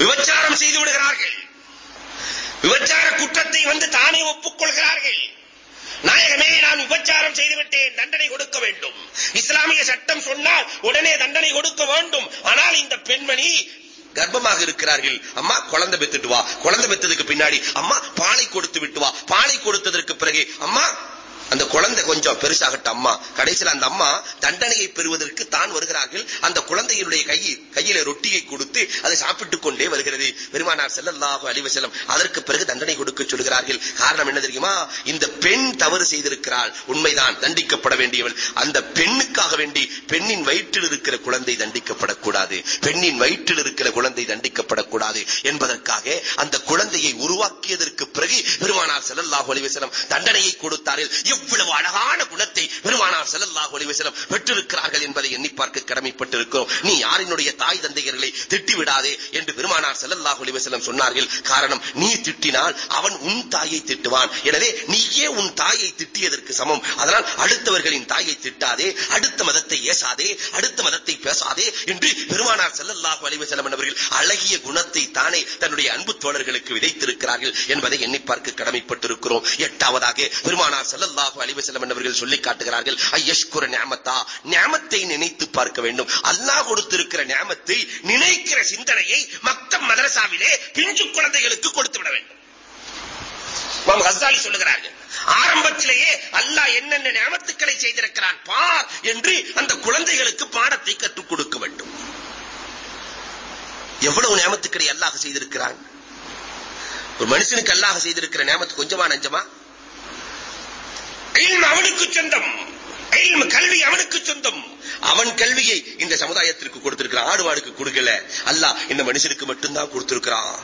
[SPEAKER 1] விபச்சாரம் செய்து விடுகிறார்கள். விபச்சார குற்றத்தை வந்து தானே ஒப்புக்கொள்கிறார்கள். நாயகமே நான் விபச்சாரம் செய்துவிட்டேன். தண்டனை கொடுக்க வேண்டும். இஸ்லாமிய சட்டம் சொன்னால் உடனே தண்டனை கொடுக்க வேண்டும். ஆனால் இந்த பெண்மணி கர்ப்பமாக இருக்கிறார்கள். அம்மா குழந்தை பெத்துட்டு வா. குழந்தை பெத்ததுக்கு பின்னாடி அம்மா பாலை கொடுத்து விட்டு வா. பாலை கொடுத்ததற்கு பிறகு அம்மா அந்த குழந்தை கொஞ்சம் பெருசாகட்டும் அம்மா. கடைசியில் அந்த அம்மா தண்டனையை பெறுவதற்கு தான் வருகிறார்கள். அந்த குழந்தையினுடைய கையில் கையில ரொட்டியை கொடுத்து அதை சாப்பிட்டுக் கொண்டே வருகிறது. பெருமானார் ஸல்லல்லாஹு அலைஹி அதற்கு பிறகு தண்டனை கொடுக்க சொல்கிறார்கள். காரணம் என்ன தெரியுமா? இந்த பெண் தவறு செய்திருக்கிறாள். உண்மைதான் தண்டிக்கப்பட வேண்டியவள். அந்த பெண்ணுக்காக வேண்டி பெண்ணின் வயிற்றில் இருக்கிற குழந்தை தண்டிக்கப்படக்கூடாது. பெண்ணின் வயிற்றில் இருக்கிற குழந்தை தண்டிக்கப்படக்கூடாது என்பதற்காக அந்த குழந்தையை உருவாக்கியதற்கு பிறகு பெருமானார் ஸல்லல்லாஹு அலைஹி வஸல்லம் தண்டனையை கொடுத்தார்கள். எவ்வளவு அழகான குணத்தை பெருமானார் ஸல்லல்லாஹு அலைஹி வஸல்லம் பெற்றிருக்கிறார்கள் என்பதை எண்ணி பார்க்க கடமைப்பட்டிருக்கிறோம். நீ யாரினுடைய தாய் தந்தையர்களை திட்டி விடாதே என்று பெருமானார் ஸல்லல்லாஹு அலைஹி வஸல்லம் சொன்னார்கள். காரணம் நீ திட்டினால் அவன் உன் தாயை திட்டுவான். எனவே நீயே உன் தாயை திட்டியதற்கு சமம். அதனால் அடுத்தவர்களின் தாயை திட்டாதே அடுத்த மதத்தை ஏசாதே அடுத்த மதத்தை பேசாதே என்று பெருமானார் ஸல்லல்லாஹு அலைஹி வஸல்லம் அவர்கள் அழகிய குணத்தை தானே தன்னுடைய அன்பு தோழர்களுக்கு விதைத்திருக்கிறார்கள் என்பதை எண்ணி பார்க்க கடமைப்பட்டிருக்கிறோம். எட்டாவதாக பெருமானார் ஸல்லல்லாஹு சல்லல்லாஹு அலைஹி வஸல்லம் அவர்கள் சொல்லி காட்டுகிறார்கள் ஐயஷ்குர நிஅமத்தா? நிஅமத்தை நினைத்து பார்க்க வேண்டும். அல்லாஹ் கொடுத்திருக்கிற நிஅமத்தை நினைக்கிற சிந்தனையை மக்தம் மதரசாவிலே பிஞ்சு குழந்தைகளுக்கு கொடுத்து விட வேண்டும். இமாம் ஹஸ்ஸாலி சொல்லுகிறார்கள் ஆரம்பத்திலேயே அல்லாஹ் என்னென்ன நியமத்துக்களை செய்திருக்கிறான் பார் என்று அந்த குழந்தைகளுக்கு பாடத்தை கற்றுக் கொடுக்க வேண்டும். எவ்வளவு நியமத்துக்களை அல்லாஹ் செய்திருக்கிறான்? ஒரு மனுஷனுக்கு அல்லாஹ் செய்திருக்கிற நியமத்து கொஞ்சமா நஞ்சமா? அவனுக்கு சொந்தம். இல்ம் கல்வி அவனுக்கு சொந்தம். அவன் கல்வியை இந்த சமுதாயத்திற்கு கொடுத்திருக்கிறான் ஆடுவாடுக்கு கொடுக்கல. அல்லாஹ் இந்த மனுஷனுக்கு மட்டும்தான் கொடுத்திருக்கிறான்.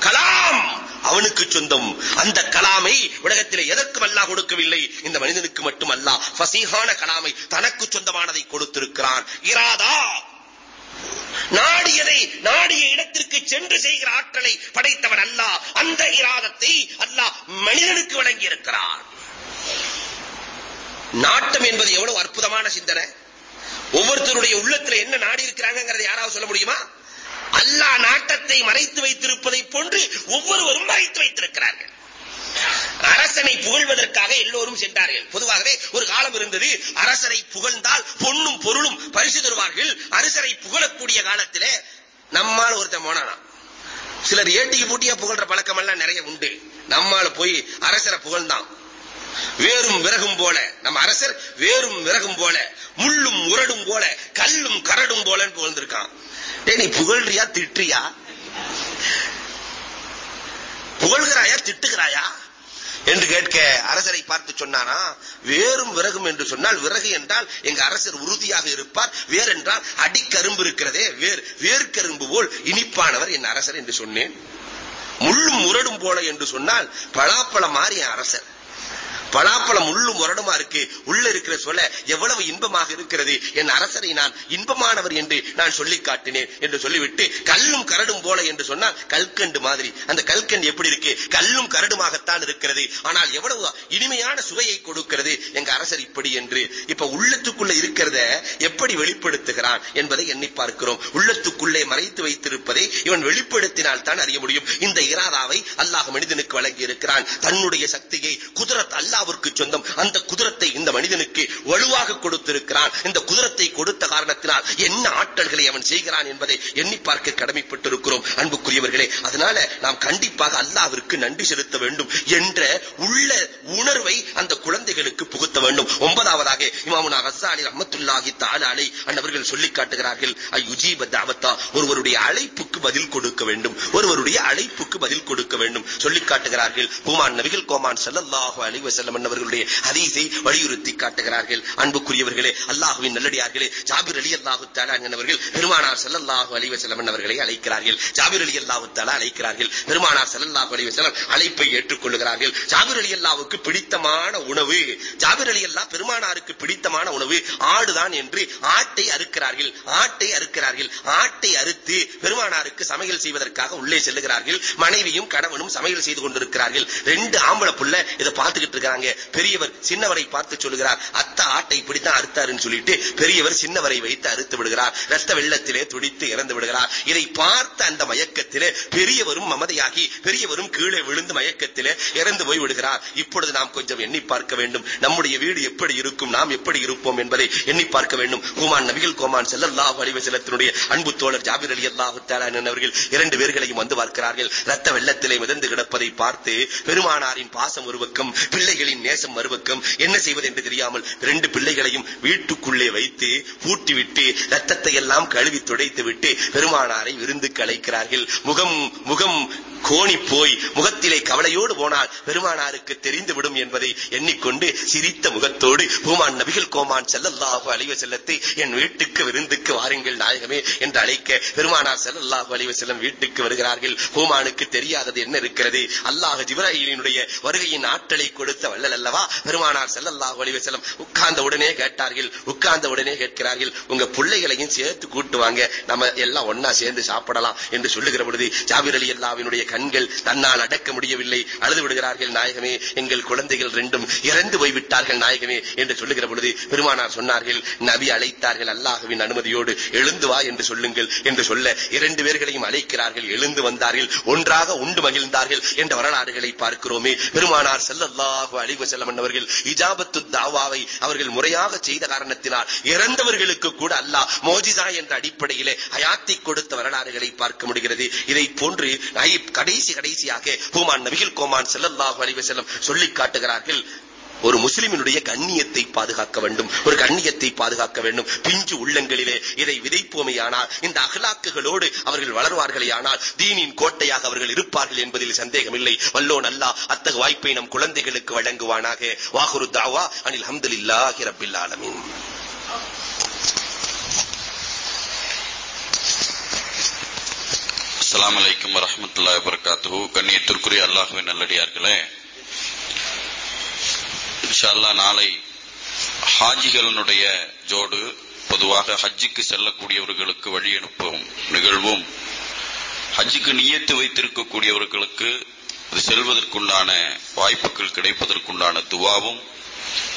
[SPEAKER 1] கலாம் அவனுக்கு சொந்தம். அந்த கலாமை உலகத்தில் எதற்கும் அல்லாஹ் கொடுக்கவில்லை. இந்த மனிதனுக்கு மட்டும் அல்ல ஃபசீஹான கலாமை தனக்கு சொந்தமானதை கொடுத்திருக்கிறான். இராதா. நாடியதை நாடிய இடத்திற்கு சென்று செய்கிற ஆற்றலை படைத்தவன் அல்லாஹ். அந்த இராதத்தை அல்லாஹ் மனிதனுக்கு வழங்கி இருக்கிறான் நாட்டம் என்பது எவ்வளவு அற்புதமான சிந்தனை? ஒவ்வொருத்தருடைய உள்ளத்துல என்ன நாடி இருக்கிறாங்கிறத யாராவது சொல்ல முடியுமா? அல்லாஹ் நாட்டத்தை மறைத்து வைத்திருப்பதை போன்று ஒவ்வொருவரும் மறைத்து வைத்திருக்கிறார்கள். அரசனை புகழ்வதற்காக எல்லோரும் சென்றார்கள். பொதுவாகவே ஒரு காலம் இருந்தது அரசரை புகழ்ந்தால் பொன்னும் பொருளும் பரிசு தருவார்கள். அரசரை புகழக்கூடிய காலத்திலே நம்மால் ஒருத்தன் போனானா சிலர் ஏட்டிக்கு பூட்டியா புகழ்ற பழக்கம் எல்லாம் நிறைய உண்டு. நம்மால போய் அரசரை புகழ்ந்தான். வேறும் விறகும் போல. நம்ம அரசர் வேறும் விறகும் போல முள்ளும் முரடும் போல கல்லும் கரடும் போலன்னு புகழ்ந்திருக்கான். டேய் நீ புகழ்றியா திட்டுறியா? புகழ்கிறாயா திட்டுகிறாயா? என்று கேட்க அரசரை பார்த்து சொன்னானா வேறும் விறகும் என்று சொன்னால் விறகு என்றால் எங்க அரசர் உறுதியாக இருப்பார். வேர் என்றால் அடிக்கரும்பு இருக்கிறதே. வேர் வேர்க்கரும்பு போல் இனிப்பானவர் என் அரசர் என்று சொன்னேன். முள்ளும் முரடும் போல என்று சொன்னால் பலாப்பழம் மாறி அரசர். பலாப்பழம் உள்ளும் முரடுமா இருக்கு? உள்ள இருக்கிற சொல்ல எவ்வளவு இன்பமாக இருக்கிறது? என் அரசரை நான் இன்பமானவர் என்று நான் சொல்லி காட்டினேன் என்று சொல்லிவிட்டு கல்லும் கரடும் போல என்று சொன்னால் கல்கண்டு மாதிரி. அந்த கல்கண்டு எப்படி இருக்கு? கல்லும் கரடுமாகத்தான் இருக்கிறது. ஆனால் எவ்வளவு இனிமையான சுவையை கொடுக்கிறது? எங்க அரசர் இப்படி என்று. இப்ப உள்ளத்துக்குள்ள இருக்கிறத எப்படி வெளிப்படுத்துகிறான் என்பதை எண்ணி பார்க்கிறோம். உள்ளத்துக்குள்ளே மறைத்து வைத்திருப்பதை இவன் வெளிப்படுத்தினால் தான் அறிய முடியும். இந்த இராதாவை அல்லாஹ் மனிதனுக்கு வழங்கி இருக்கிறான் தன்னுடைய சக்தியை குதிரத் அல்லாஹ் அல்லாஹ்வுக்கு சொந்தம். அந்த குதிரத்தை இந்த மனிதனுக்கு வலுவாக கொடுத்திருக்கிறான். இந்த குதிரத்தை கொடுத்த காரணத்தினால் என்ன ஆற்றல்களை அவன் செய்கிறான் என்பதை எண்ணி பார்க்க கடமைப்பட்டிருக்கிறோம். அன்புக்குரியவர்களே அதனால நாம் கண்டிப்பாக அல்லாவிற்கு நன்றி செலுத்த வேண்டும் என்ற உள்ள உணர்வை அந்த குழந்தைகளுக்கு புகுத்த வேண்டும். ஒன்பதாவதாக இமாமுனா ஹஸ்ஸாலி ரஹ்மத்துல்லாஹி தஆலா அலை அன்னவர்கள் சொல்லி காட்டுகிறார்கள் அயுஜீப தாவத்தா ஒருவருடைய அழைப்புக்கு பதில் கொடுக்க வேண்டும். ஒருவருடைய அழைப்புக்கு பதில் கொடுக்க வேண்டும். சொல்லி காட்டுகிறார்கள் ஹுமான் நபிகள் கோமான் ஸல்லல்லாஹு அலைஹி வஸல்லம் அவர்களுடைய ஹதீஸை வலியுறுத்தி காட்டுகிறார்கள். அன்புக்குரியவர்களே அல்லாஹுவின் நல்லடியார்களே ஜாபிர் அலி அல்லாஹு தாலா என்பவர்கள் பெருமானார் ஸல்லல்லாஹு அலைஹி வஸல்லம் அவர்களை அழைக்கிறார்கள். ஜாபிர் அலி அல்லாஹு தாலா அழைக்கிறார்கள். பெருமானார் ஸல்லல்லாஹு அலைஹி வஸல்லம் அழைப்பை ஏற்றுக்கொள்கிறார்கள் ஜாபிர் அலி அல்லாவுக்கு பிடித்தமான உணவு ஜாபிர் அலி அல்லா பெருமானாருக்கு பிடித்தமான உணவு ஆடுதான் என்று ஆட்டை அறுக்கிறார்கள். ஆட்டை அறுக்கிறார்கள். ஆட்டை அறுத்து பெருமானாருக்கு சமையல் செய்வதற்காக உள்ளே செல்லுகிறார்கள். மனைவியும் கணவனும் சமையல் செய்து கொண்டிருக்கிறார்கள். ரெண்டு ஆம்பளை புள்ள இதை பார்த்துக்கிட்டு இருக்காங்க பெரியவர் சின்னவரை பார்த்து சொல்லுகிறார். அத்த ஆட்டை இப்படித்தான் அறுத்தாருன்னு சொல்லிட்டு பெரியவர் சின்னவரை வைத்து அறுத்து விடுகிறார். ரத்த வெள்ளத்திலே துடித்து இறந்து விடுகிறார். இதை பார்த்த அந்த மயக்கத்திலே பெரியவரும் மமதையாகி பெரியவரும் கீழே விழுந்து மயக்கத்திலே இறந்து போய் விடுகிறார். இப்பொழுது நாம் கொஞ்சம் எண்ணி பார்க்க வேண்டும். நம்முடைய வீடு எப்படி இருக்கும் நாம் எப்படி இருப்போம் என்பதை எண்ணி பார்க்க வேண்டும். குமான் நபிகள் கோமான் செல்லல்லா அலைஹி அன்பு தோழர் ஜாபிர் அலி அல்லாஹு அவர்கள் இரண்டு பேர்களையும் வந்து பார்க்கிறார்கள். ரத்த வெள்ளத்திலே மிதந்து கிடப்பதை பார்த்து பெருமானாரின் பாசம் ஒரு பக்கம் பிள்ளைகளின் நேசம் மறுபக்கம் என்ன செய்வது என்று தெரியாமல் ரெண்டு பிள்ளைகளையும் வீட்டுக்குள்ளே வைத்து பூட்டிவிட்டு ரத்தத்தை எல்லாம் கழுவி துடைத்து விட்டு பெருமானாரை விருந்து கலைக்கிறார்கள். முகம் முகம் கோணி போய் முகத்திலே கவலையோடு போனால் பெருமானாருக்கு தெரிந்துவிடும் என்பதை எண்ணிக்கொண்டு சிரித்த முகத்தோடு பூமான் நபிகள் கோமான் செல்லல்லாஹு அலைவ செல்லத்தை என் வீட்டுக்கு விருந்துக்கு வாருங்கள் நாயகமே என்று அழைக்க பெருமானார் செல்லல்லாஹு அலைவ செல்லம் வீட்டுக்கு வருகிறார்கள். பூமானுக்கு தெரியாதது என்ன இருக்கிறது? அல்லாஹ் ஜிப்ராஹிலினுடைய வருகையின் ஆற்றலை கொடுத்த வள்ளல் அல்லவா பெருமானார் செல்லல்லாஹு அலைவ செல்லம் உட்கார்ந்த உடனே கேட்டார்கள். உட்கார்ந்த உடனே கேட்கிறார்கள். உங்க பிள்ளைகளையும் சேர்த்து கூட்டுவாங்க. நம்ம எல்லாம் ஒன்னா சேர்ந்து சாப்பிடலாம் என்று சொல்லுகிற பொழுது ஜாபிர் அலி அல்லாவினுடைய கண்கள் தன்னால் அடக்க முடியவில்லை. அழுது விடுகிறார்கள் நாயகமே எங்கள் குழந்தைகள் ரெண்டும் இறந்து போய்விட்டார்கள் நாயகமே என்று சொல்லுகிற பொழுது பெருமானார் சொன்னார்கள் நபி அழைத்தார்கள் அல்லாஹ்வின் அனுமதியோடு எழுந்து வா என்று சொல்லுங்கள் என்று சொல்ல இரண்டு பேர்களையும் அழைக்கிறார்கள். எழுந்து வந்தார்கள் ஒன்றாக உண்டு மகிழ்ந்தார்கள் என்ற வரலாறுகளை பார்க்கிறோமே. பெருமானார் செல்லல்லாஹு அலைஹி வஸல்லம் அவர்கள் இஜாபத்து தாவாவை அவர்கள் முறையாக செய்த காரணத்தினால் இறந்தவர்களுக்கு கூட அல்லாஹ் மோஜிசா என்ற அடிப்படையிலே அயாத்தி கொடுத்த வரலாறுகளை பார்க்க முடிகிறது. இதை போன்று கடைசி கடைசியாக ஹுமான் நபிகள் கோமான் செல்லல்லாஹு அலைஹி செல்லம் சொல்லி காட்டுகிறார்கள். ஒரு முஸ்லிமினுடைய கண்ணியத்தை பாதுகாக்க வேண்டும். ஒரு கண்ணியத்தை பாதுகாக்க வேண்டும். பிஞ்சு உள்ளங்களிலே இதை விதைப்போமையானால் இந்த அகலாக்குகளோடு அவர்கள் வளர்வார்களே ஆனால் தீனின் கோட்டையாக அவர்கள் இருப்பார்கள் என்பதில் சந்தேகமில்லை. வல்லோன் அல்லாஹ் அத்தகு வாய்ப்பை நம் குழந்தைகளுக்கு வழங்குவானாக. வாகுரு தாவா அனில் ஹம்துலில்லாஹி ரப்பில் ஆலமீன்.
[SPEAKER 2] அஸ்ஸலாமு அலைக்கும் வரஹ்மத்துல்லாஹி கண்ணியத்திற்குரிய அல்லாஹுவின் நல்லடியார்களே இன்ஷால்லா நாளை ஹாஜிகளினுடைய ஜோடு பொதுவாக ஹஜ்ஜுக்கு செல்லக்கூடியவர்களுக்கு வழி அனுப்பும் நிகழ்வும் ஹஜ்ஜுக்கு நியத்து வைத்திருக்கக்கூடியவர்களுக்கு அது செல்வதற்குண்டான வாய்ப்புகள் கிடைப்பதற்குண்டான துவாவும்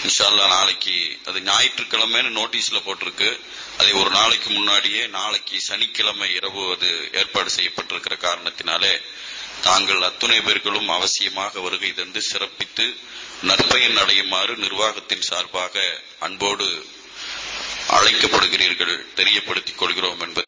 [SPEAKER 2] இன்ஷால்லா நாளைக்கு அது ஞாயிற்றுக்கிழமைன்னு நோட்டீஸ்ல போட்டிருக்கு. அதை ஒரு நாளைக்கு முன்னாடியே நாளைக்கு சனிக்கிழமை இரவு அது ஏற்பாடு செய்யப்பட்டிருக்கிற காரணத்தினாலே தாங்கள் அத்துணை பேர்களும் அவசியமாக வருகை தந்து சிறப்பித்து நற்பயன் அடையுமாறு நிர்வாகத்தின் சார்பாக அன்போடு அழைக்கப்படுகிறீர்கள் தெரியப்படுத்திக் கொள்கிறோம் என்பது